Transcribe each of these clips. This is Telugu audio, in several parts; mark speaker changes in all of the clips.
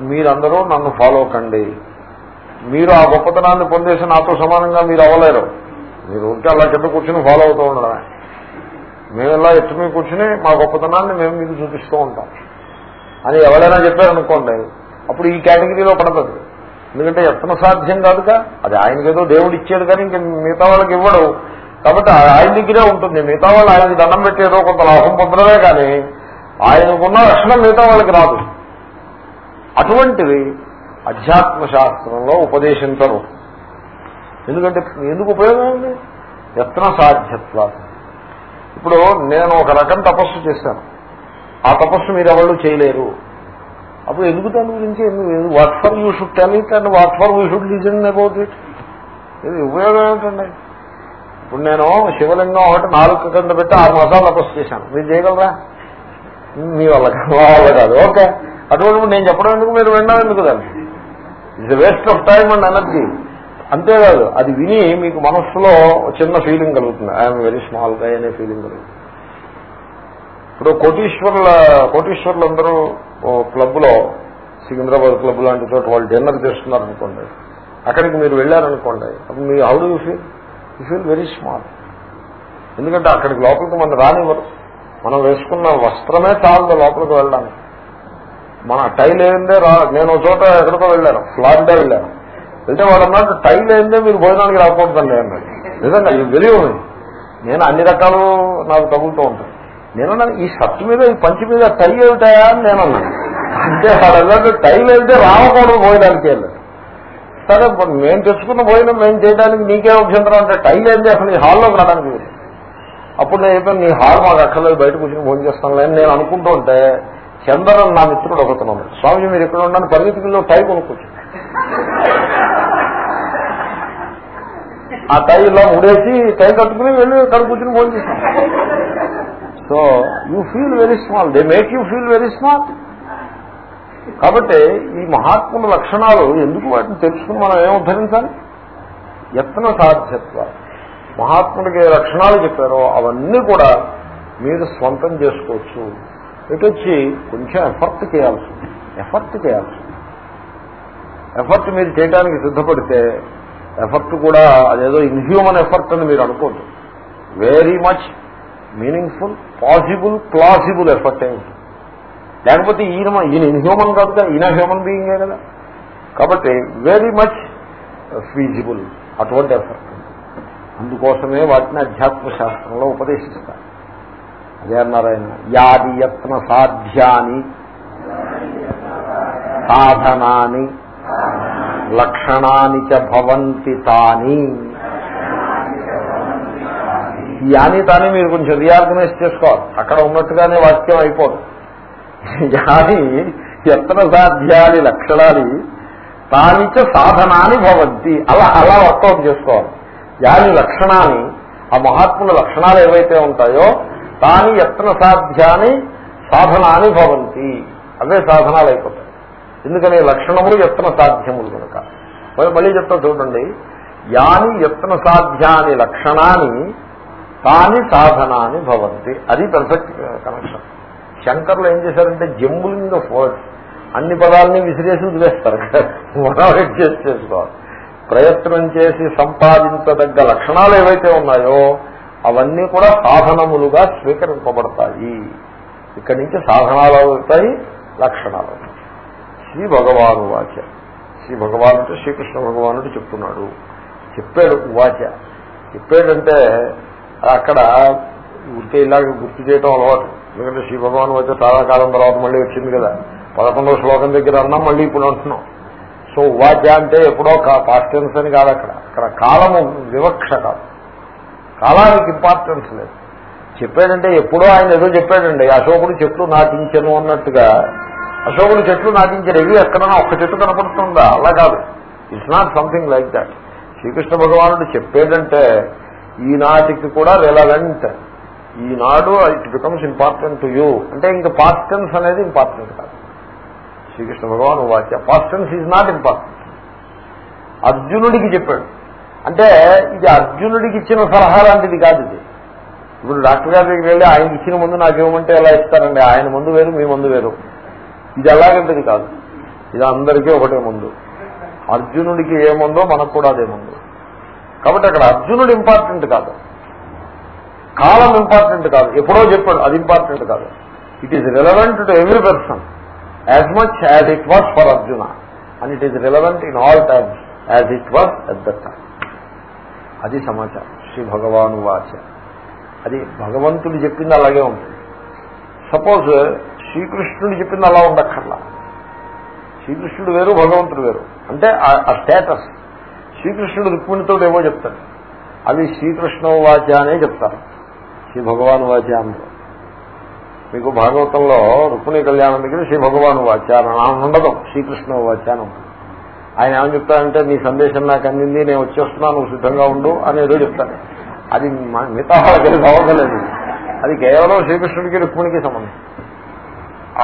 Speaker 1: మీరందరూ నన్ను ఫాలో కండి. మీరు ఆ గొప్పతనాన్ని పొందేసి నాతో సమానంగా మీరు అవ్వలేరు. మీరు ఉంటే అలా కింద కూర్చుని ఫాలో అవుతూ ఉండడమే. మేము ఇలా ఎత్తు మీద కూర్చుని మా గొప్పతనాన్ని మేము మీకు చూపిస్తూ ఉంటాం. అని ఎవరైనా చెప్పారనుకోండి అప్పుడు ఈ కేటగిరీలో పడతది. ఎందుకంటే ఎత్తన సాధ్యం కాదుగా అది ఆయనకేదో దేవుడు ఇచ్చాడు కానీ ఇంక మిగతా వాళ్ళకి ఇవ్వడు. కాబట్టి ఆయన దగ్గరే ఉంటుంది. మిగతా వాళ్ళు ఆయనకి దండం పెట్టేదో కొంత లాభం పొందడమే కానీ ఆయనకున్న లక్షణం మిగతా వాళ్ళకి రాదు. అటువంటివి అధ్యాత్మ శాస్త్రంలో ఉపదేశించరు. ఎందుకంటే ఎందుకు ఉపయోగం ఉంది? యత్న సాధ్యత్వ ఇప్పుడు నేను ఒక రకం తపస్సు చేశాను. ఆ తపస్సు మీరు ఎవరు చేయలేరు. అప్పుడు ఎందుకు దాని గురించి what for you should tell it and what for you should listen about it ఇది ఉపయోగం ఏమిటండి? ఇప్పుడు నేను శివలింగం ఒకటి నాలుగు కింద పెట్టి ఆరు మాసాలు తపస్సు చేశాను. మీరు చేయగలరా? మీ వల్ల కాదు, కాదు. ఓకే. అటువంటి నేను చెప్పడం ఎందుకు? మీరు వినడం ఎందుకు దాన్ని? It's waste of time and energy అంతేకాదు అది విని మీకు మనస్సులో చిన్న ఫీలింగ్ కలుగుతుంది. ఐఎమ్ వెరీ స్మాల్ గై అనే ఫీలింగ్ కలుగుతుంది. ఇప్పుడు కోటీశ్వర్ల కోటీశ్వర్లందరూ క్లబ్లో సికింద్రాబాద్ క్లబ్ లాంటి చోట వాళ్ళు డిన్నర్ చేస్తున్నారు అనుకోండి అక్కడికి మీరు వెళ్ళారనుకోండి. అప్పుడు మీ how do you feel? You feel very small. ఎందుకంటే అక్కడికి లోపలికి మనం రానివ్వరు. మనం వేసుకున్న వస్త్రమే చాలు లోపలికి వెళ్ళడానికి. మన టైల్ ఏందే రా నేను ఒక చోట ఎక్కడికో వెళ్ళాను ఫ్లారిడా వెళ్ళాను. వెళ్తే వాడు అన్నాడు టై మీరు భోజనానికి రాకూడదండి అన్నాడు నిజంగా ఇది వెరీ నేను అన్ని రకాలు నాకు తగులుతూ ఉంటాను నేను అన్నాను, ఈ షర్ట్ మీద ఈ పంచి మీద టై ఏమిటాయా అని నేను అన్నాను. అంటే వాడు అన్నాడు టై వెళ్తే రావకూడదు భోజనానికి వెళ్ళాడు సరే మేము తెచ్చుకున్న భోజనం మేము చేయడానికి నీకే అభ్యంతరం అంటే టైల్ ఏందే అసలు ఈ హాల్లోకి రావడానికి అప్పుడు నేను చెప్పాను నీ హాల్ మాకు అక్కర్లేదు బయట కూర్చొని భోజనం చేస్తాను నేను అనుకుంటూ ఉంటే చందరం నా మిత్రుడు ఒకతను స్వామి స్వామిజీ మీరు ఎక్కడ ఉన్నాను పరిగెత్తుకుల్లో టై కొనుక్కోవచ్చు ఆ టై ఇలా ముడేసి టై కట్టుకుని వెళ్ళి అక్కడ కూర్చుని ఫోన్ చేశాను so you feel very small they make you feel very small కాబట్టి ఈ మహాత్ముల లక్షణాలు ఎందుకు వాటిని తెలుసుకుని మనం ఏం ఉద్ధరించాలి? యత్న సాధ్యత్వ. మహాత్ముడికి లక్షణాలు చెప్పారో అవన్నీ కూడా మీరు స్వంతం చేసుకోవచ్చు. ఇటు వచ్చి కొంచెం ఎఫర్ట్ చేయాల్సి ఎఫర్ట్ చేయాల్సి ఎఫర్ట్ మీరు చేయడానికి సిద్ధపడితే ఎఫర్ట్ కూడా అదేదో ఇన్హ్యూమన్ ఎఫర్ట్ అని మీరు అనుకోండి very much meaningful possible plausible effort అయి ఉంటుంది. లేకపోతే ఈయన ఈయన ఇన్హ్యూమన్ కాదుగా ఈయన హ్యూమన్ బీయింగే కదా. కాబట్టి వెరీ మచ్ ఫీజిబుల్ అటువంటి ఎఫర్ట్ అందుకోసమే వాటిని అధ్యాత్మ శాస్త్రంలో ఉపదేశిస్తారు. అదే యాది యత్న సాధ్యాని సాధనాని లక్షణాని చ భవంతి తాని. ఈ యాని తాని మీరు కొంచెం రీఆర్గనైజ్ చేసుకోవాలి. అక్కడ ఉన్నట్టుగానే వాక్యం అయిపోదు. యాని యత్న సాధ్యాని లక్షణాలు తానిచ సాధనాన్ని భవంతి. అలా అలా వర్కౌట్ చేసుకోవాలి. యాని లక్షణాన్ని ఆ మహాత్ముల లక్షణాలు ఏవైతే ఉంటాయో తాని యత్న సాధ్యాన్ని సాధనాన్ని భవంతి. అవే సాధనాలు అయిపోతాయి ఎందుకని లక్షణములు యత్న సాధ్యములు కనుక మళ్ళీ చెప్తా చూడండి. యాని యత్న సాధ్యాని లక్షణాన్ని తాని సాధనాన్ని భవంతి. అది పర్ఫెక్ట్ కనెక్షన్ శంకర్లు ఏం చేశారంటే జంబులింగ్ ఆఫ్ వర్డ్స్ అన్ని పదాలని విసిరేసి వదిలేస్తారు. మనం అడ్జస్ట్ చేసుకోవాలి. ప్రయత్నం చేసి సంపాదించదగ్గ లక్షణాలు ఏవైతే ఉన్నాయో అవన్నీ కూడా సాధనములుగా స్వీకరింపబడతాయి. ఇక్కడి నుంచి సాధనాలు అవుతాయి లక్షణాలు శ్రీ భగవాను వాచ. శ్రీ భగవాన్ అంటే శ్రీకృష్ణ భగవానుడు చెప్తున్నాడు. చెప్పాడు వాచ. చెప్పాడంటే అక్కడ ఊరికే ఇలాగ గుర్తు చేయటం అలవాటు. ఎందుకంటే శ్రీ భగవాన్ వచ్చే చాలా కాలం తర్వాత మళ్ళీ వచ్చింది కదా. పదకొండవ శ్లోకం దగ్గర అన్నాం మళ్ళీ ఇప్పుడు అంటున్నాం. సో వాచ అంటే ఎప్పుడో పాస్టెన్స్ అని కాదు అక్కడ. అక్కడ కాలము వివక్ష కాదు. కాలానికి ఇంపార్టెన్స్ లేదు. చెప్పాడంటే ఎప్పుడో ఆయన ఏదో చెప్పాడండి అశోకుడు చెట్లు నాటించను అన్నట్టుగా. అశోకుడు చెట్లు నాటించాడు ఇవి ఎక్కడైనా ఒక్క చెట్టు కనపడుతుందా? అలా కాదు. It's not something like that Srikrishna భగవానుడు చెప్పేదంటే ఈనాటికి కూడా relevant Eenadu it becomes important to you అంటే ఇంకా పాస్ట్ టెన్స్ అనేది ఇంపార్టెంట్ కాదు. శ్రీకృష్ణ భగవాన్ వాక్య past tense is not important అర్జునుడికి చెప్పాడు. అంటే ఇది అర్జునుడికి ఇచ్చిన సలహా లాంటిది కాదు ఇది. ఇప్పుడు డాక్టర్ గారి దగ్గరికి వెళ్ళి ఆయనకి ఇచ్చిన ముందు నాకు ఇవ్వమంటే ఎలా ఇస్తారండి? ఆయన ముందు వేరు మీ ముందు వేరు. ఇది ఎలాగంటది కాదు. ఇది అందరికీ ఒకటే ముందు. అర్జునుడికి ఏముందో మనకు కూడా అదే ముందు. కాబట్టి అక్కడ అర్జునుడు ఇంపార్టెంట్ కాదు. కాలం ఇంపార్టెంట్ కాదు. ఎప్పుడో చెప్పాడు అది ఇంపార్టెంట్ కాదు. It is relevant to every person as much as it was for Arjuna and it is relevant in all times as it was at that time అది సమాచారం. శ్రీ భగవాను వాచ. అది భగవంతుడు చెప్పింది అలాగే ఉంటుంది. సపోజ్ శ్రీకృష్ణుడు చెప్పింది అలా ఉండక్కర్లా. శ్రీకృష్ణుడు వేరు భగవంతుడు వేరు. అంటే ఆ స్టేటస్ శ్రీకృష్ణుడు రుక్మిణితో ఏవో చెప్తాడు. అవి శ్రీకృష్ణ వాచ అనే చెప్తారు. శ్రీ భగవాన్ వాచ అందరూ మీకు భాగవతంలో రుక్మిణి కళ్యాణం దగ్గర శ్రీ భగవాన్ వాచ అని ఉండదు. శ్రీకృష్ణ వాచ అని ఉంటుంది. ఆయన ఏమని చెప్తారంటే నీ సందేశం నాకు అందింది నేను వచ్చేస్తున్నాను నువ్వు సిద్ధంగా ఉండు అని ఏదో చెప్తాను అది మిగతా వాళ్ళకి అది కేవలం శ్రీకృష్ణుడికి రుక్మిణికి సంబంధం.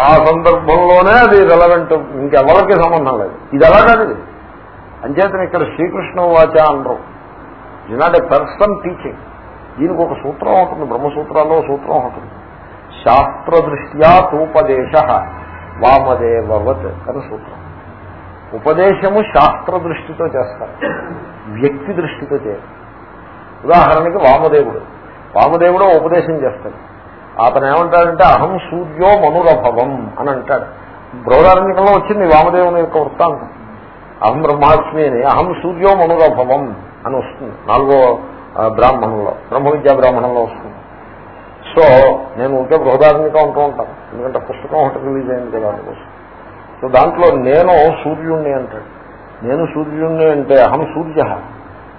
Speaker 1: ఆ సందర్భంలోనే అది రెలవెంట్ ఇంకెవరికి సంబంధం లేదు. ఇది ఎలా కాదు అంచేతను ఇక్కడ శ్రీకృష్ణ వాచ అనరు. ఇది నాట్ ఎ పర్సన్ టీచింగ్ దీనికి ఒక సూత్రం ఉంటుంది. బ్రహ్మసూత్రాల్లో సూత్రం ఉంటుంది. శాస్త్రదృష్ట్యా తూపదేశ వామదేవవత్ అని సూత్రం. ఉపదేశము శాస్త్ర దృష్టితో చేస్తారు. వ్యక్తి దృష్టితో చేయరు ఉదాహరణకి వామదేవుడు. వామదేవుడు ఉపదేశం చేస్తాడు. అతను ఏమంటాడంటే అహం సూర్యో మనురభవం అని అంటాడు. బృహదారణ్యకంలో వచ్చింది వామదేవుని యొక్క వృత్తాంతం. అహం బ్రహ్మాస్మి అని అహం సూర్యో మనురభవం అని వస్తుంది. నాలుగో బ్రాహ్మణంలో బ్రహ్మ విద్యా బ్రాహ్మణంలో వస్తుంది. సో నేను ఉంటే బృహదారణ్యంగా ఉంటూ ఉంటాను. ఎందుకంటే పుస్తకం ఒకటి రిలీజ్ అయింది కదా అందుకోసం. సో దాంట్లో నేను సూర్యుణ్ణి అంటాడు. నేను సూర్యుణ్ణి అంటే అహం సూర్య.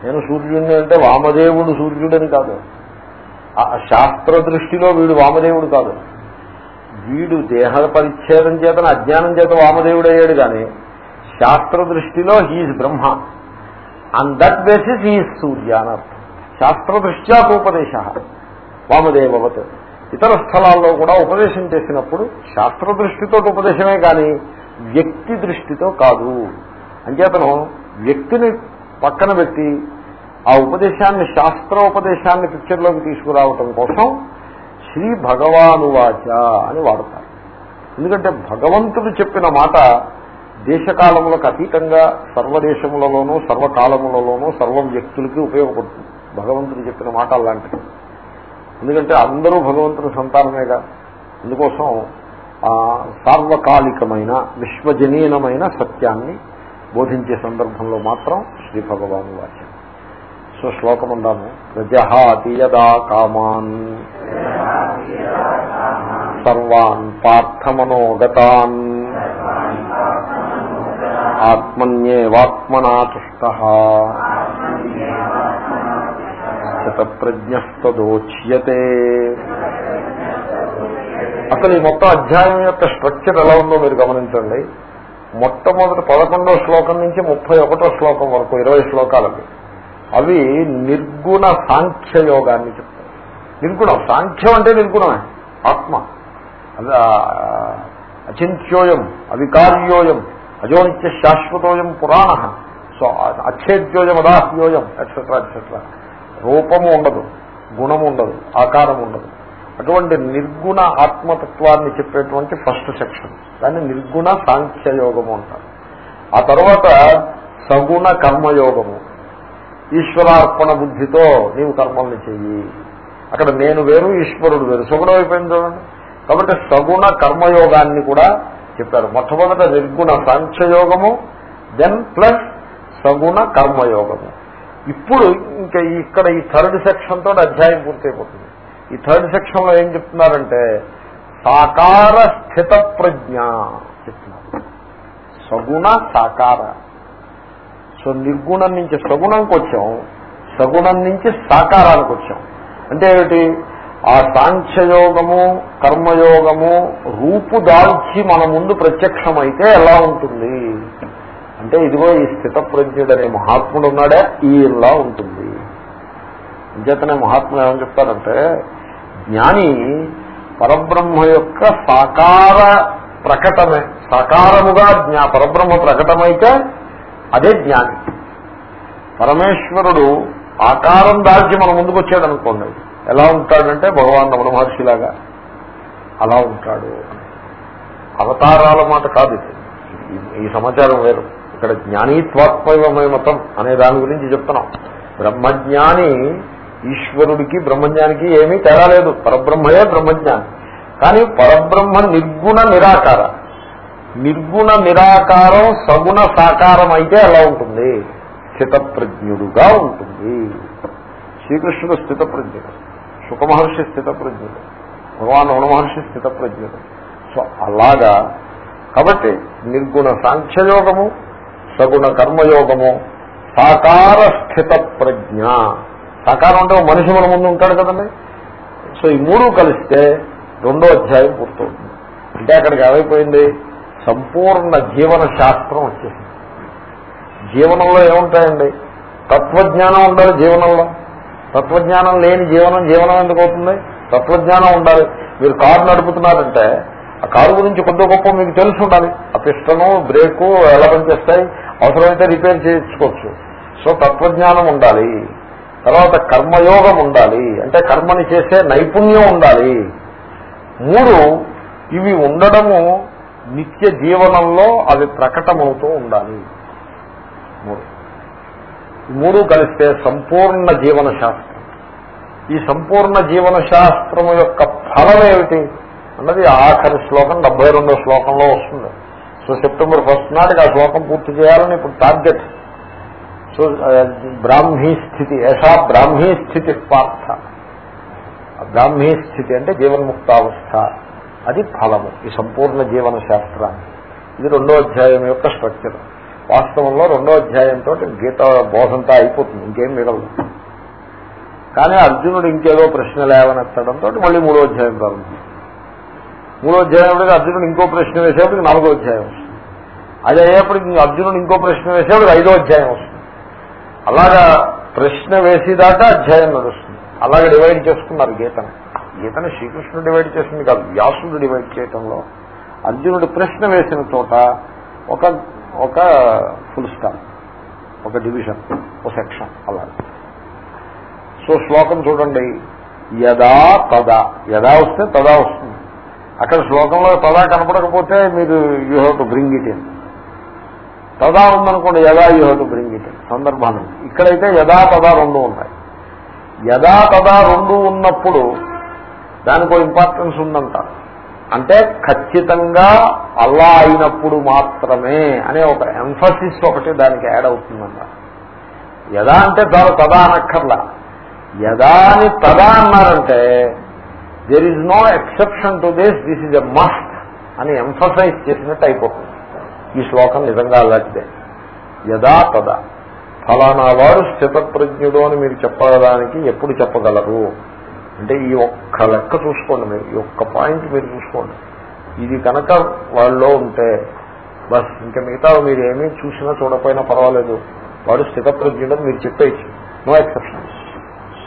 Speaker 1: నేను సూర్యుణ్ణి అంటే వామదేవుడు సూర్యుడని కాదు. శాస్త్ర దృష్టిలో వీడు వామదేవుడు కాదు. వీడు దేహ పరిచ్ఛేదం చేత అజ్ఞానం చేత వామదేవుడు అయ్యాడు కానీ శాస్త్ర దృష్టిలో he Brahma. On that basis he Surya అని అర్థం. శాస్త్ర ఉపదేశ. వామదేవవత్. ఇతర స్థలాల్లో కూడా ఉపదేశం చేసినప్పుడు శాస్త్ర దృష్టితో ఉపదేశమే కానీ వ్యక్తి దృష్టితో కాదు. అంచేతను వ్యక్తిని పక్కన పెట్టి ఆ ఉపదేశాన్ని శాస్త్ర ఉపదేశాన్ని పిక్చర్లోకి తీసుకురావటం కోసం శ్రీ భగవాను వాచ అని వాడతారు. ఎందుకంటే భగవంతుడు చెప్పిన మాట దేశకాలములకు అతీతంగా సర్వదేశములలోనూ సర్వకాలములలోనూ సర్వ వ్యక్తులకి ఉపయోగపడుతుంది. భగవంతుడు చెప్పిన మాట అలాంటిది. ఎందుకంటే అందరూ భగవంతుని సంతానమేగా. అందుకోసం సార్వకాలికమైన విశ్వజనీనమైన సత్యాన్ని బోధించే సందర్భంలో మాత్రం శ్రీ భగవాను వాచ్యం. సో శ్లోకం అందాము ప్రజహాతి యదా కామాన్. సర్వాన్ పార్థమనోగతాన్. ఆత్మన్యేవాత్మనా తుష్ట అసలు ఈ మొత్తం అధ్యాయం యొక్క స్ట్రక్చర్ ఎలా ఉందో మీరు గమనించండి. మొట్టమొదటి పదకొండో శ్లోకం నుంచి ముప్పై ఒకటో శ్లోకం వరకు ఇరవై శ్లోకాలకి. అవి నిర్గుణ సాంఖ్యయోగాన్ని చెప్తాయి. నిర్గుణం సాంఖ్యం అంటే నిర్గుణమే ఆత్మ. అది అచింత్యోయం అవికార్యోయం అజోనిత్య శాశ్వతోయం పురాణ. సో అచ్ఛేద్యోయం అదాహ్యోయం ఎట్సెట్రా ఎట్సెట్రా రూపము ఉండదు గుణము ఉండదు ఆకారం ఉండదు. అటువంటి నిర్గుణ ఆత్మతత్వాన్ని చెప్పేటువంటి ఫస్ట్ సెక్షన్. దాన్ని నిర్గుణ సాంఖ్యయోగము అంటారు. ఆ తర్వాత సగుణ కర్మయోగము. ఈశ్వరార్పణ బుద్ధితో నీవు కర్మల్ని చెయ్యి. అక్కడ నేను వేరు ఈశ్వరుడు వేరు. సగుణం అయిపోయింది చూడండి. కాబట్టి సగుణ కర్మయోగాన్ని కూడా చెప్పారు. మొట్టమొదట నిర్గుణ సాంఖ్యయోగము దెన్ ప్లస్ సగుణ కర్మయోగము. ఇప్పుడు ఇంకా ఇక్కడ ఈ థర్డ్ సెక్షన్ తోటి అధ్యాయం పూర్తయిపోతుంది. ఈ థర్డ్ సెక్షన్లో ఏం చెప్తున్నారంటే సాకార స్థిత ప్రజ్ఞ చెప్తున్నారు. సగుణ సాకార. సో నిర్గుణం నుంచి సగుణంకి వచ్చాం సగుణం నుంచి సాకారానికి వచ్చాం. అంటే ఏమిటి? ఆ సాంఖ్యయోగము కర్మయోగము రూపు దాల్చి మన ముందు ప్రత్యక్షమైతే ఎలా ఉంటుంది? అంటే ఇదిగో ఈ స్థితప్రజ్ఞుడు అనే మహాత్ముడు ఉన్నాడే ఈలా ఉంటుంది. అంచేతనే మహాత్ముడు ఏమని చెప్తారంటే జ్ఞాని పరబ్రహ్మ యొక్క సాకార ప్రకటమే సాకారముగా జ్ఞా పరబ్రహ్మ ప్రకటమైతే అదే జ్ఞాని. పరమేశ్వరుడు ఆకారం దాల్చి మన ముందుకు వచ్చాడు అనుకోండి ఎలా ఉంటాడంటే భగవాన్ రమణ మహర్షిలాగా అలా ఉంటాడు. అవతారాల మాట కాదు ఈ- ఈ సమాచారం వేరు. ఇక్కడ జ్ఞానీత్వాత్మయమయ మతం అనే దాని గురించి చెప్తున్నాం. బ్రహ్మజ్ఞాని ఈశ్వరుడికి బ్రహ్మజ్ఞానికి ఏమీ తేడా లేదు. పరబ్రహ్మయే బ్రహ్మజ్ఞాని కానీ పరబ్రహ్మ నిర్గుణ నిరాకార. నిర్గుణ నిరాకారం సగుణ సాకారం అయితే ఎలా ఉంటుంది? స్థితప్రజ్ఞుడుగా ఉంటుంది. శ్రీకృష్ణుడు స్థితప్రజ్ఞుడు. సుఖమహర్షి స్థితప్రజ్ఞుడు. భగవాన్ రమణ స్థితప్రజ్ఞుడు. సో అలాగా. కాబట్టి నిర్గుణ సాంఖ్యయోగము సగుణ కర్మయోగము సాకార స్థిత ప్రజ్ఞ సాకారం అంటే మనిషి మన ముందు ఉంటాడు కదండి. సో ఈ మూడు కలిస్తే రెండో అధ్యాయం పూర్తవుతుంది అంటే అక్కడికి ఏమైపోయింది? సంపూర్ణ జీవన శాస్త్రం వచ్చేసింది. జీవనంలో ఏముంటాయండి? తత్వజ్ఞానం ఉండాలి జీవనంలో. తత్వజ్ఞానం లేని జీవనం జీవనం ఎందుకు అవుతుంది? తత్వజ్ఞానం ఉండాలి. మీరు కారు నడుపుతున్నారంటే ఆ కారు గురించి కొద్ది గొప్ప మీకు తెలిసి ఉండాలి. ఆ పిస్టను బ్రేకు ఎలా పనిచేస్తాయి? అవసరమైతే రిపేర్ చేయించుకోవచ్చు. సో తత్వజ్ఞానం ఉండాలి. తర్వాత కర్మయోగం ఉండాలి. అంటే కర్మని చేసే నైపుణ్యం ఉండాలి. మూడు ఇవి ఉండడము నిత్య జీవనంలో అవి ప్రకటమవుతూ ఉండాలి. మూడు. కలిస్తే సంపూర్ణ జీవన శాస్త్రం ఈ సంపూర్ణ జీవన శాస్త్రము యొక్క ఫలం ఏమిటి? అన్నది ఆఖరి శ్లోకం డెబ్బై రెండో శ్లోకంలో వస్తుంది. సో సెప్టెంబర్ ఫస్ట్ నాటికి ఆ శ్లోకం పూర్తి చేయాలని ఇప్పుడు టార్గెట్. సో బ్రాహ్మీ స్థితి యశా బ్రాహ్మీ స్థితి పార్థ. బ్రాహ్మీ స్థితి అంటే జీవన్ముక్తావస్థ. అది ఫలము ఈ సంపూర్ణ జీవన శాస్త్రాన్ని ఇది రెండో అధ్యాయం యొక్క స్ట్రక్చర్. వాస్తవంలో రెండో అధ్యాయంతో గీత బోధంతా అయిపోతుంది ఇంకేం మిగలదు. కానీ అర్జునుడు ఇంకేదో ప్రశ్న లేవనెత్తడంతో మళ్ళీ మూడో అధ్యాయం ప్రారంభం. మూడో అధ్యాయం అర్జునుడు ఇంకో ప్రశ్న వేసేప్పటికి నాలుగో అధ్యాయం వస్తుంది. అది అయ్యేప్పటికి అర్జునుడు ఇంకో ప్రశ్న వేసేప్పుడు ఐదో అధ్యాయం వస్తుంది. అలాగా ప్రశ్న వేసేదాకా అధ్యాయం నడుస్తుంది. అలాగే డివైడ్ చేసుకున్నారు గీతను. గీతను శ్రీకృష్ణుడు డివైడ్ చేసింది కాదు వ్యాసుడు డివైడ్ చేయటంలో అర్జునుడు ప్రశ్న వేసిన చోట ఒక ఒక ఫుల్ స్టాప్ ఒక డివిజన్ ఒక సెక్షన్ అలా సో శ్లోకం చూడండి. యదా తదా. యదా వస్తే తదా వస్తుంది. అక్కడ శ్లోకంలో తదా కనపడకపోతే మీరు you have to bring it in తదా ఉందనుకోండి యదా you have to bring it in సందర్భాన్ని ఇక్కడైతే యదా తదా రెండు ఉన్నాయి యదా తదా రెండు ఉన్నప్పుడు దానికి ఒక ఇంపార్టెన్స్ ఉందంట. అంటే ఖచ్చితంగా అల్లా అయినప్పుడు మాత్రమే అనే ఒక ఎంఫసిస్ ఒకటి దానికి యాడ్ అవుతుందంట. యదా అంటే చాలా తదా అనక్కర్లా. యదా అని తదా అన్నారంటే there is no exception to this this is a must అని ఎంఫసైజ్ చేసినట్టు అయిపోతుంది. ఈ శ్లోకం నిజంగా అలాంటిదే యదా తదా. ఫలానా వాడు స్థితప్రజ్ఞుడు అని మీరు చెప్పడానికి ఎప్పుడు చెప్పగలరు? అంటే ఈ ఒక్క లెక్క చూసుకోండి మీరు ఈ ఒక్క పాయింట్ మీరు చూసుకోండి. ఇది కనుక వాళ్ళలో ఉంటే బస్ ఇంకా మిగతా మీరు ఏమీ చూసినా చూడకపోయినా పర్వాలేదు. వాడు స్థితప్రజ్ఞుడు మీరు చెప్పేయచ్చు. నో ఎక్సెప్షన్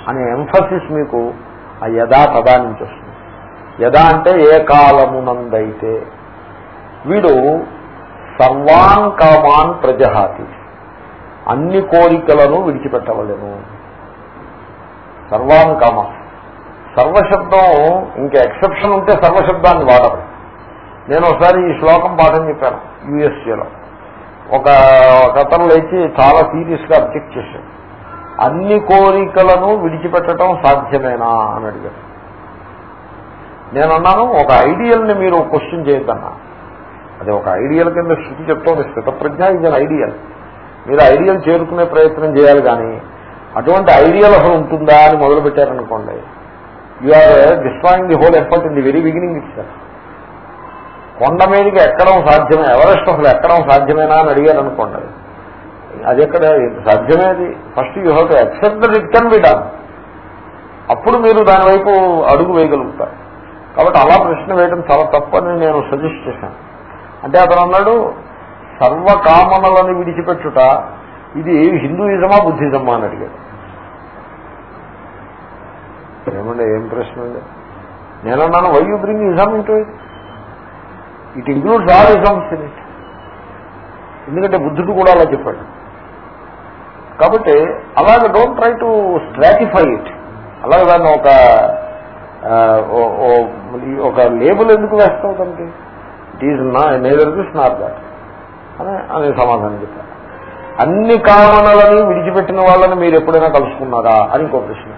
Speaker 1: అనే ఎంఫసిస్ మీకు ఆ యథా తదా నుంచి వస్తుంది. యథా అంటే ఏ కాలమునందైతే. వీడు సర్వాన్ కామాన్ ప్రజహాతి. అన్ని కోరికలను విడిచిపెట్టవలేను సర్వాన్ కామ సర్వశబ్దం ఇంకా ఎక్సెప్షన్ ఉంటే సర్వశబ్దాన్ని వాడరు నేను ఒకసారి ఈ శ్లోకం పాఠం చెప్పాను యుఎస్ఏలో. ఒక కథను లేచి చాలా సీరియస్గా అబ్జెక్ట్ చేశాడు. అన్ని కోరికలను విడిచిపెట్టడం సాధ్యమేనా అని అడిగాడు. నేను అన్నాను ఒక ఐడియల్ని మీరు క్వశ్చన్ చేయొద్దన్నా. అది ఒక ఐడియల్ కింద శృతి చెప్తోంది స్థితప్రజ్ఞ ఇది ఐడియల్. మీరు ఐడియల్ చేరుకునే ప్రయత్నం చేయాలి కానీ అటువంటి ఐడియల్ అసలు ఉంటుందా అని మొదలు పెట్టారనుకోండి you are destroying the whole effort in the very beginning it's కొండ మీదకి ఎక్కడం సాధ్యమే ఎవరెస్ట్ అసలు ఎక్కడం సాధ్యమేనా అని అడిగారు అనుకోండి అది ఎక్కడ? సాధ్యమేది first you have to accept that it can be done అప్పుడు మీరు దాని వైపు అడుగు వేయగలుగుతారు. కాబట్టి అలా ప్రశ్న వేయడం చాలా తప్పని నేను సజెస్ట్ చేశాను. అంటే అతను అన్నాడు సర్వకామనలను విడిచిపెట్టుట ఇది హిందూయిజమా బుద్ధిజమా అని అడిగాడు. ఏమండి ఏం ప్రశ్న అండి? నేనన్నాను why you bring ism into it it includes all isms in it ఎందుకంటే బుద్ధుడు కూడా అలా చెప్పాడు. కాబట్టి అలాగే don't try to stratify it అలాగే దాన్ని ఒక ఒక లేబుల్ ఎందుకు వేస్తావు దానికి? ఇట్ ఈజ్ నా నేదర్ దిస్ నాట్ దాట్ అని అని సమాధానం చెప్పారు. అన్ని కామనలని విడిచిపెట్టిన వాళ్ళని మీరు ఎప్పుడైనా కలుసుకున్నారా? అని ఇంకో ప్రశ్న.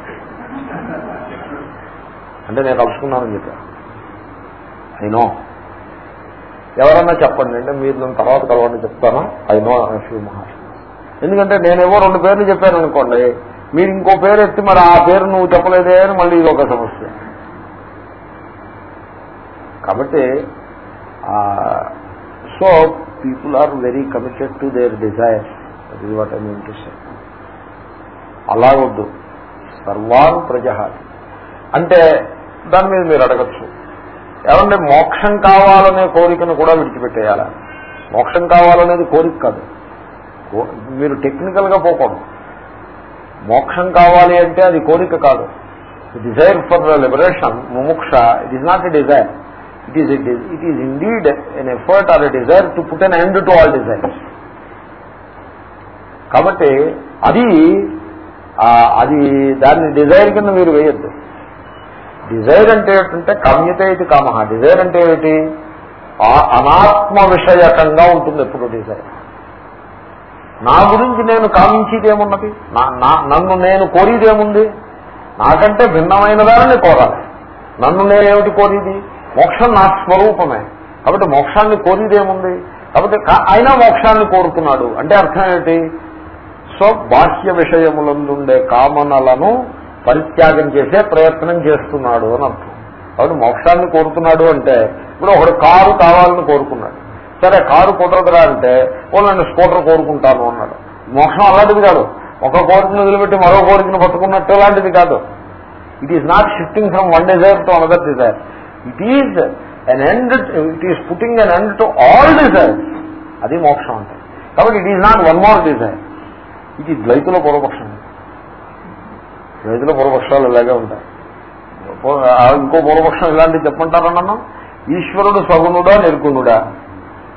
Speaker 1: అంటే నేను కలుసుకున్నానని చెప్పాను ఐ నో ఎవరన్నా చెప్పండి. అంటే మీరు నేను తర్వాత కలవండి చెప్తాను. ఐ నో ఫ్యూ మహర్షి ఎందుకంటే నేనేవో రెండు పేర్లు చెప్పాను అనుకోండి మీరు ఇంకో పేరు ఎత్తి మరి ఆ పేరు నువ్వు చెప్పలేదే అని మళ్ళీ ఇది ఒక సమస్య. కాబట్టి so people are very committed to their desire ఇది what I mean to say అలా వద్దు సర్వాన్ ప్రజహారి అంటే దాని మీద మీరు అడగచ్చు. ఏమంటే మోక్షం కావాలనే కోరికను కూడా విడిచిపెట్టేయాలా? మోక్షం కావాలనేది కోరిక కాదు. మీరు టెక్నికల్గా పోకూడదు. మోక్షం కావాలి అంటే అది కోరిక కాదు. Desire for liberation. ముముక్ష it is not a desire. It is it is indeed an effort or a desire to put an end to all desires కాబట్టి అది అది దాన్ని డిజైర్ కింద మీరు వేయద్దు. డిజైర్ అంటే ఏంటంటే కామ్యత ఇది కామ డిజైర్ అంటే ఏమిటి? అనాత్మ విషయకంగా ఉంటుంది ఎప్పుడు డిజైర్ నా గురించి నేను కామించేది ఏమున్నది? నా- నా- నన్ను నేను కోరిదేముంది నాకంటే భిన్నమైన దానిని కోరాలి. నన్ను నేనేమిటి కోరిది? మోక్షం నా స్వరూపమే. కాబట్టి మోక్షాన్ని కోరిదేముంది? కాబట్టి అయినా మోక్షాన్ని కోరుతున్నాడు. అంటే అర్థం ఏమిటి సో బాహ్య విషయములందుండే కామనలను పరిత్యాగం చేసే ప్రయత్నం చేస్తున్నాడు అని అర్థం. కాబట్టి మోక్షాన్ని కోరుతున్నాడు అంటే ఇప్పుడు ఒకడు కారు కావాలని కోరుకున్నాడు. సరే కారు కుదరదురా అంటే ఓ నేను స్కూటర్ కోరుకుంటాను అన్నాడు. మోక్షం అలాంటిది కాదు. ఒక కోరికను వదిలిపెట్టి మరో కోరికను పట్టుకున్నట్టు అలాంటిది కాదు. It is not shifting from one desire to another desire it is an end it is putting an end to all desires అది మోక్షం అంటే. కాబట్టి it is not one more desire ఇది ద్వైతుల పూర్వపక్షం. ద్వైతుల పూర్వపక్షాలు ఇలాగే ఉంటాయి. ఇంకో పూర్వపక్షం ఇలాంటివి చెప్పంటారన్నా ఈశ్వరుడు సగుణుడా నిర్గుణుడా.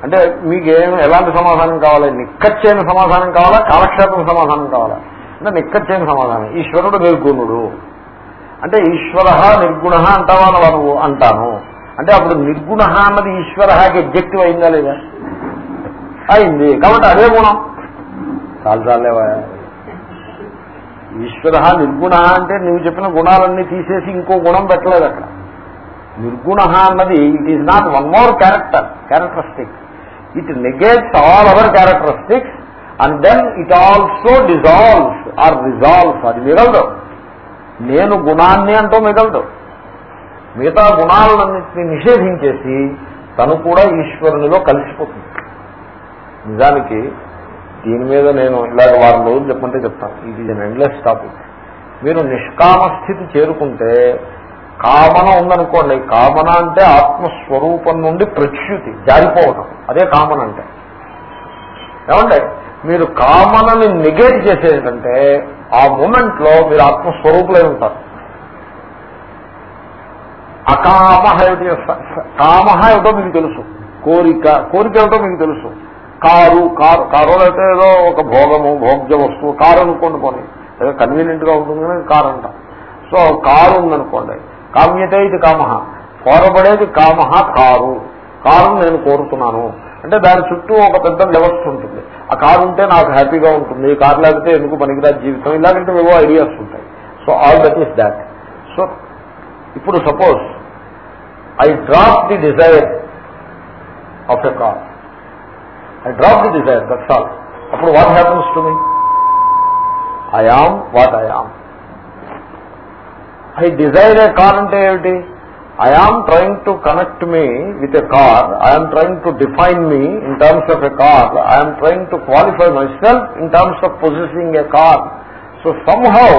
Speaker 1: అంటే మీకు ఎలాంటి సమాధానం కావాలి? నిక్కచ్చైన సమాధానం కావాలా? కాలక్షేపం సమాధానం కావాలా? అంటే నిక్కచ్చైన సమాధానం. ఈశ్వరుడు నిర్గుణుడు. అంటే ఈశ్వర నిర్గుణ అంటావా అని నువ్వు అంటాను. అంటే అప్పుడు నిర్గుణ అన్నది ఈశ్వరకి ఎగ్జెక్టివ్ అయిందా లేదా? అయింది. కాబట్టి అదే గుణం. చాలు చాలేవా ఈశ్వర నిర్గుణ అంటే నువ్వు చెప్పిన గుణాలన్నీ తీసేసి ఇంకో గుణం పెట్టలేదు అక్కడ. నిర్గుణ అన్నది it is not one more character characteristic it negates all our characteristics and then it also dissolves or resolves అది మిగలదు నేను గుణాన్ని అంటూ మిగలదు మిగతా గుణాలన్నింటినీ నిషేధించేసి తను కూడా ఈశ్వరునిలో కలిసిపోతుంది. నిజానికి దీని మీద నేను ఇలాగ వారం రోజులు చెప్పమంటే చెప్తాను. ఇది ఇస్ ఎండ్లెస్ టాపిక్ మీరు నిష్కామ స్థితి చేరుకుంటే కామన ఉందనుకోండి. కామన అంటే ఆత్మస్వరూపం నుండి ప్రచ్యుతి జారిపోవటం. అదే కామన అంటే. ఏమంటే మీరు కామనని నెగేట్ చేసేటంటే ఆ మూమెంట్లో మీరు ఆత్మస్వరూపులై ఉంటారు. అకామ ఏమిటి? కామ ఏమిటో మీకు తెలుసు. కోరిక కోరిక ఏమిటో మీకు తెలుసు. కారు కారు కారు అయితే ఏదో ఒక భోగము భోగ్య వస్తువు కారు అనుకోండి పోనీ. ఏదో కన్వీనియంట్గా ఉంటుంది కానీ కారు అంట. సో కారు ఉందనుకోండి. కామ్యత ఇది కామ కోరబడేది కామ కారు. కారు నేను కోరుతున్నాను. అంటే దాని చుట్టూ ఒక పెద్ద వ్యవస్థ ఉంటుంది. ఆ కారు ఉంటే నాకు హ్యాపీగా ఉంటుంది. కారు లేకపోతే ఎందుకు పనికిరాదు జీవితం? ఇలాగంటే ఏవో ఐడియాస్ ఉంటాయి. So all that is that so ఇప్పుడు suppose I drop the desire of a car I drop the desire that's all అప్పుడు what happens to me I am what I am I desire a car అంటే ఏమిటి? I am trying to connect me with a car I'm trying to define me in terms of a car I'm trying to qualify my self in terms of possessing a car so somehow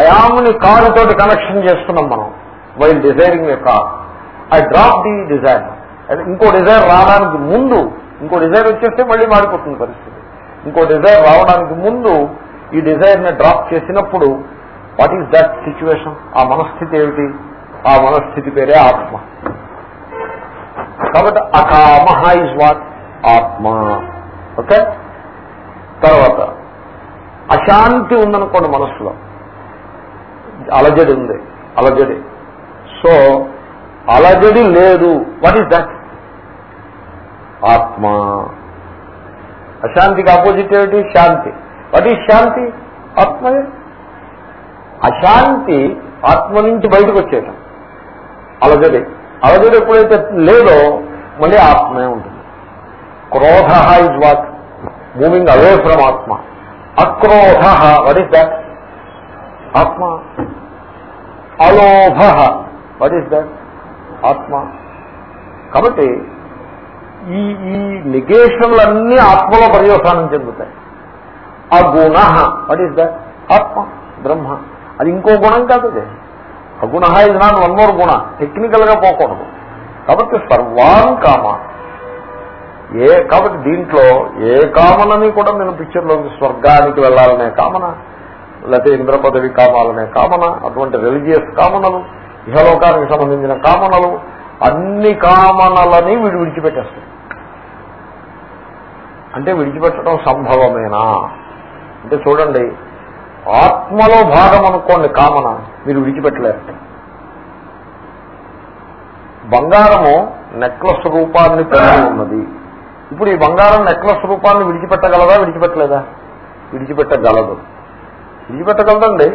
Speaker 1: అయామ్ని car తోటి కనెక్షన్ చేస్తున్నాం మనం while desiring a car I drop the desire ఇంకో డిజైర్ రావడానికి ముందు ఇంకో డిజైర్ వచ్చేస్తే మళ్ళీ మారిపోతుంది పరిస్థితి. ఇంకో డిజైర్ రావడానికి ముందు ఈ డిజైర్ని డ్రాప్ చేసినప్పుడు వాట్ ఈస్ దట్ సిచ్యువేషన్ ఆ మనస్థితి ఏమిటి? ఆ మనస్థితి పేరే ఆత్మ. కాబట్టి అకామ ఇస్ వాట్? ఆత్మ. ఓకే? తర్వాత అశాంతి ఉందనుకోండి మనస్సులో. అలజడి ఉంది అలజడి. సో అలజడి లేదు. వాట్ ఈస్ దట్ ఆత్మ. అశాంతికి ఆపోజిట్ ఏమిటి? శాంతి. వాట్ ఈజ్ శాంతి? ఆత్మయే అశాంతి ఆత్మ నుంచి బయటకు వచ్చేయటం. అలజడి. అలజడి ఎప్పుడైతే లేదో మళ్ళీ ఆత్మే ఉంటుంది. క్రోధ is what moving away from ఆత్మ. అక్రోధ వాట్ ఈస్ దాట్ ఆత్మ. అలోభ వాట్ ఈస్ దాట్ ఆత్మ. కాబట్టి ఈ ఈ నిగేషన్లన్నీ ఆత్మలో పర్యవసానం చెందుతాయి. ఆ గుణ వాట్ ఈస్ దట్ ఆత్మ బ్రహ్మ. అది ఇంకో గుణం కాదు అగుణ ఇది నాట్ వన్ మోర్ గుణ. టెక్నికల్గా పోకూడదు. కాబట్టి సర్వాన్ కామ. ఏ కాబట్టి దీంట్లో ఏ కామనని కూడా నేను పిక్చర్లోకి స్వర్గానికి వెళ్ళాలనే కామన లేకపోతే ఇంద్ర పదవి కామాలనే కామన అటువంటి రిలీజియస్ కామనలు ఇహలోకానికి సంబంధించిన కామనలు అన్ని కామనలని వీడు విడిచిపెట్టేస్తాడు. అంటే విడిచిపెట్టడం సంభవమేనా? అంటే చూడండి ఆత్మలో భాగం అనుకోండి కామన మీరు విడిచిపెట్టలేరు. బంగారము నెక్లెస్ రూపాన్ని కలిగి ఉన్నది. ఇప్పుడు ఈ బంగారం నెక్లెస్ రూపాన్ని విడిచిపెట్టగలదా విడిచిపెట్టలేదా? విడిచిపెట్టగలదు. విడిచిపెట్టగలదండి.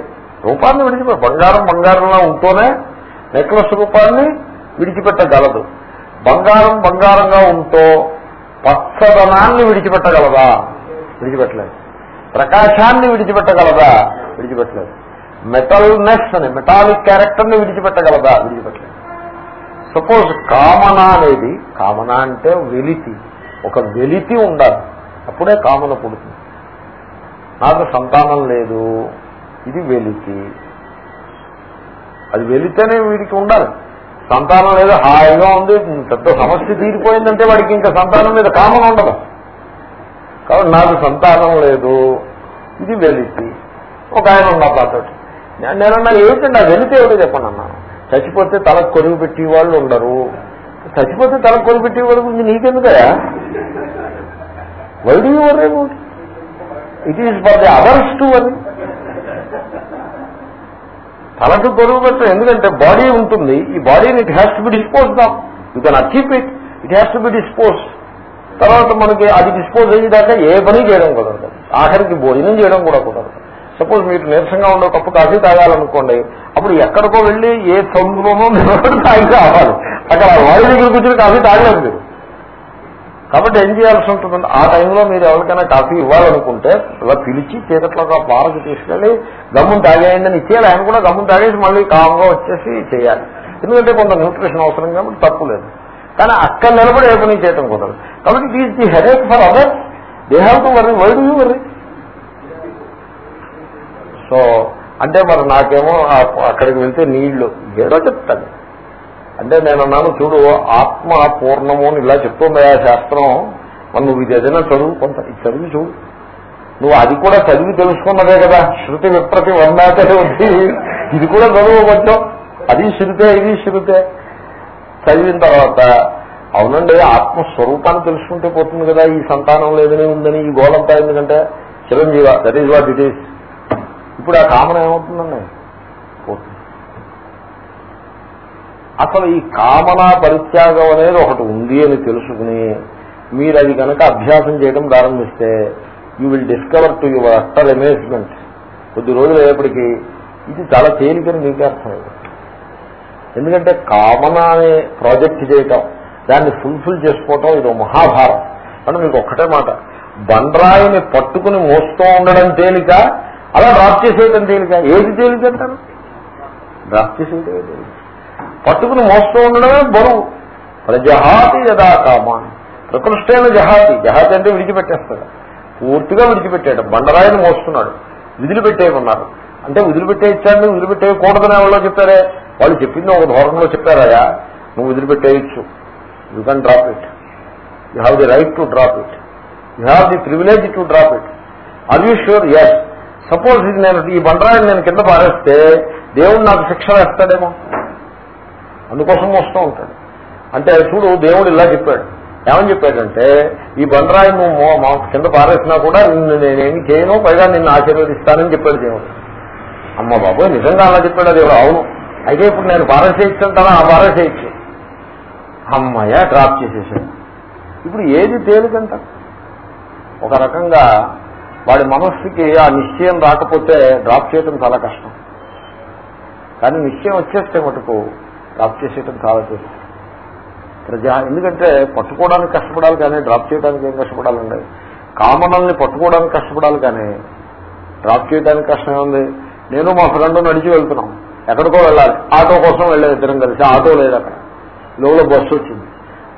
Speaker 1: రూపాన్ని విడిచిపెట్ట బంగారం బంగారంలో ఉంటూనే నెక్లెస్ రూపాన్ని విడిచిపెట్టగలదు. బంగారం బంగారంగా ఉంటూ పచ్చదనాన్ని విడిచిపెట్టగలదా? విడిచిపెట్టలేదు. ప్రకాశాన్ని విడిచిపెట్టగలదా? విడిచిపెట్టలేదు. మెటల్నెస్ అని మెటాలిక్ క్యారెక్టర్ని విడిచిపెట్టగలదా? విడిచిపెట్టలేదు. సపోజ్ కామన అనేది కామన అంటే వెలితి. ఒక వెలితి ఉండాలి. అప్పుడే కామన పుడుతుంది. నాకు సంతానం లేదు. ఇది వెలితి. అది వెలితేనే వీడికి ఉండాలి. సంతానం లేదు హాయిగా ఉంది పెద్ద సమస్య తీరిపోయిందంటే వాడికి ఇంకా సంతానం మీద కామన ఉండదు. కాబట్టి నాకు సంతానం లేదు. ఇది వెలితి. ఒక ఆయన ఉన్నారు నాతో నేనన్నా ఏమిటండి? ఆ వెలితి ఏమిటో చెప్పండి అన్నాను చచ్చిపోతే తలకు కొరుగు పెట్టి వాళ్ళు ఉండరు. చచ్చిపోతే తలకు కొరుగు పెట్టే వాళ్ళ గురించి నీకెందుకయా వైడు వరేమో it is for the others to అని తలకు కొరుగు పెట్టడం ఎందుకంటే బాడీ ఉంటుంది. ఈ బాడీని it has to be dispose దాం you can achieve it it has to be dispose తర్వాత మనకి అది డిస్పోజ్ అయ్యేదాకా ఏ పని చేయడం కుదరదు. ఆఖరికి భోజనం చేయడం కూడా కుదరదు. సపోజ్ మీరు నీరసంగా ఉండే కప్పు కాఫీ తాగాలనుకోండి అప్పుడు ఎక్కడికో వెళ్ళి ఏ సముద్రంలో నిలబడి తాగి రావాలి. అక్కడ వారి దగ్గర కూర్చొని కాఫీ తాగలేదు మీరు. కాబట్టి ఏం చేయాల్సి ఉంటుందండి ఆ టైంలో మీరు ఎవరికైనా కాఫీ ఇవ్వాలనుకుంటే ఇలా పిలిచి చీకట్లో ఒక పాలకు తీసుకెళ్ళి గమ్మును తాగేయండి అని ఇచ్చేయాలి. ఆయన కూడా గమ్మును తాగేసి మళ్ళీ కామ్గా వచ్చేసి చేయాలి. ఎందుకంటే కొంత న్యూట్రిషన్ అవసరం కాబట్టి తప్పు లేదు. కానీ అక్కడ నిలబడి ఏ పని చేయటం కుదరదు. కాబట్టి it is the headache for others they have to worry why do you worry so అంటే మరి నాకేమో అక్కడికి వెళ్తే నీళ్ళు. ఏడో చెప్తాను. అంటే నేను అన్నాను చూడు ఆత్మ పూర్ణము అని ఇలా చెప్తుంది ఆ శాస్త్రం. మరి నువ్వు ఇది ఏదైనా చదువు కొంత ఇది చదివి చూడు. నువ్వు అది కూడా చదివి తెలుసుకున్నదే కదా. శృతి విప్రతి వందాకే ఉంది. ఇది కూడా చదువు కొంచెం. అది శృతే ఇది శృతే. చదివిన తర్వాత అవునండి ఆత్మస్వరూపాన్ని తెలుసుకుంటే పోతుంది కదా ఈ సంతానం లేదని ఉందని ఈ గోళంతా ఎందుకంటే Chiranjeeva that is what it is ఇప్పుడు ఆ కామన ఏమవుతుందండి? పోతుంది. అసలు ఈ కామనా పరిత్యాగం అనేది ఒకటి ఉంది అని తెలుసుకుని మీరు అది కనుక అభ్యాసం చేయడం ప్రారంభిస్తే you will discover to your utter amazement కొద్ది రోజులు అయ్యేప్పటికీ ఇది చాలా తేలికని మీకే అర్థమైంది ఎందుకంటే కామన అనే ప్రాజెక్ట్ చేయటం దాన్ని ఫుల్ఫిల్ చేసుకోవటం ఇది మహాభారం. అంటే మీకు ఒక్కటే మాట బండరాయిని పట్టుకుని మోస్తూ ఉండడం తేలిక అలా డ్రాప్ చేసేయడం తేలిక. ఏది తేలిక అంటారు? డ్రాప్ చేసేయటమే తేలిక. పట్టుకుని మోస్తూ ఉండడమే బరువు. ప్రజహాతి యదా కామాన్ ప్రకృష్టైన జహాతి. జహాతి అంటే విడిచిపెట్టేస్తాడు. పూర్తిగా విడిచిపెట్టాడు బండరాయిని మోస్తున్నాడు. విదిలిపెట్టేయమన్నారు అంటే వదిలిపెట్టేయచ్చాన్ని వదిలిపెట్టేయకూడదని ఎవరో చెప్పారే. వాళ్ళు చెప్పింది ఒక ధోరణిలో చెప్పారయా నువ్వు వదిలిపెట్టేయచ్చు you can drop it you have the right to drop it you have the privilege to drop it are you sure yes suppose ఇది నేను ఈ బండరాయిని నేను కింద పారేస్తే దేవుడు నాకు శిక్ష వేస్తాడేమో. అందుకోసం వస్తూ ఉంటాడు. అంటే చూడు దేవుడు ఇలా చెప్పాడు. ఏమని చెప్పాడంటే ఈ బండరాయి నువ్వు మా కింద పారేసినా కూడా నిన్ను నేనేమి చేయను పైగా నిన్ను ఆశీర్వదిస్తానని చెప్పాడు దేవుడు. అమ్మ బాబోయ్ నిజంగా అలా చెప్పాడు దేవుడు? అవును. అయితే ఇప్పుడు నేను పారేసేయచ్చు అంటానా ఆ పారేసేయచ్చు అమ్మయ్య డ్రాప్ చేసేసాడు. ఇప్పుడు ఏది తేలికంట? ఒక రకంగా వాడి మనస్సుకి ఆ నిశ్చయం రాకపోతే డ్రాప్ చేయటం చాలా కష్టం. కానీ నిశ్చయం వచ్చేస్తే మటుకు డ్రాప్ చేసేయటం చాలా తెలుసు ప్రజా ఎందుకంటే పట్టుకోవడానికి కష్టపడాలి కానీ డ్రాప్ చేయడానికి ఏం కష్టపడాలండి కామనల్ని పట్టుకోవడానికి కష్టపడాలి కానీ డ్రాప్ చేయడానికి కష్టమే ఉంది నేను మా ఫ్రెండ్ నడిచి వెళ్తున్నాం. ఎక్కడికో వెళ్ళాలి. ఆటో కోసం వెళ్ళేది ఇద్దరం కలిసి. ఆటో లేదు అక్కడ. లోపల బస్సు వచ్చింది.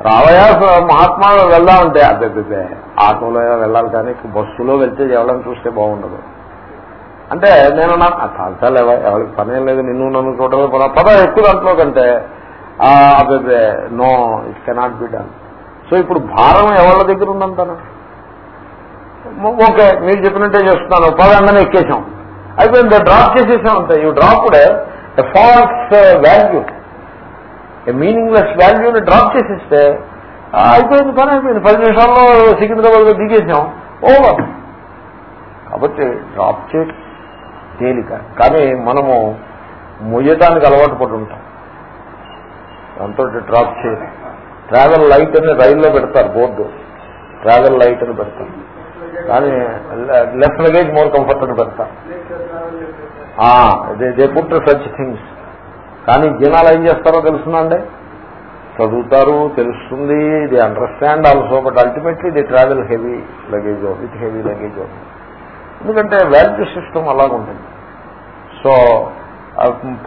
Speaker 1: రావయా మహాత్మా వెళ్దామంటే అద్దె ఆటోలో వెళ్ళాలి కానీ బస్సులో వెళ్తే ఎవరైనా చూస్తే బాగుండదు. అంటే నేను చాలాలేవా ఎవరికి పని లేదు. నిన్ను నన్ను చూడమే పద పద ఎక్కువ దాంట్లో కంటే. అదే no it cannot be done. So ఇప్పుడు భారం ఎవరి దగ్గర ఉందంటాను ఓకే మీరు చెప్పినట్టే చేస్తున్నాను. పదంగానే ఎక్కేసాం అయిపోయింది. డ్రాప్ చేసేసాం అంతే. ఈ డ్రాప్డ్ ఫాల్స్ వాల్యూ మీనింగ్లెస్ వాల్యూని డ్రాప్ చేసేస్తే అయిపోయింది పని అయిపోయింది. పది నిమిషాల్లో సికింద్రాబాద్లో దిగేసాం ఓవర్ కాబట్టి డ్రాప్ చేయ. తేలిక. కానీ మనము మొయ్యటానికి అలవాటు పడి ఉంటాం దాంతో డ్రాప్ చేయడం ట్రావెల్ లైట్ అని రైల్లో పెడతారు బోర్డు. ట్రావెల్ లైట్ అని పెడతారు. కానీ లెఫ్ట్ లగేజ్ మోర్ కంఫర్ట్ అని పెడతారు. దే పుట్ సచ్ థింగ్స్ కానీ జనాలు ఏం చేస్తారో తెలుసునండి? చదువుతారు తెలుస్తుంది the understand also but ultimately the travel heavy luggage with heavy luggage ఎందుకంటే వాల్యూ సిస్టమ్ అలాగుంటుంది సో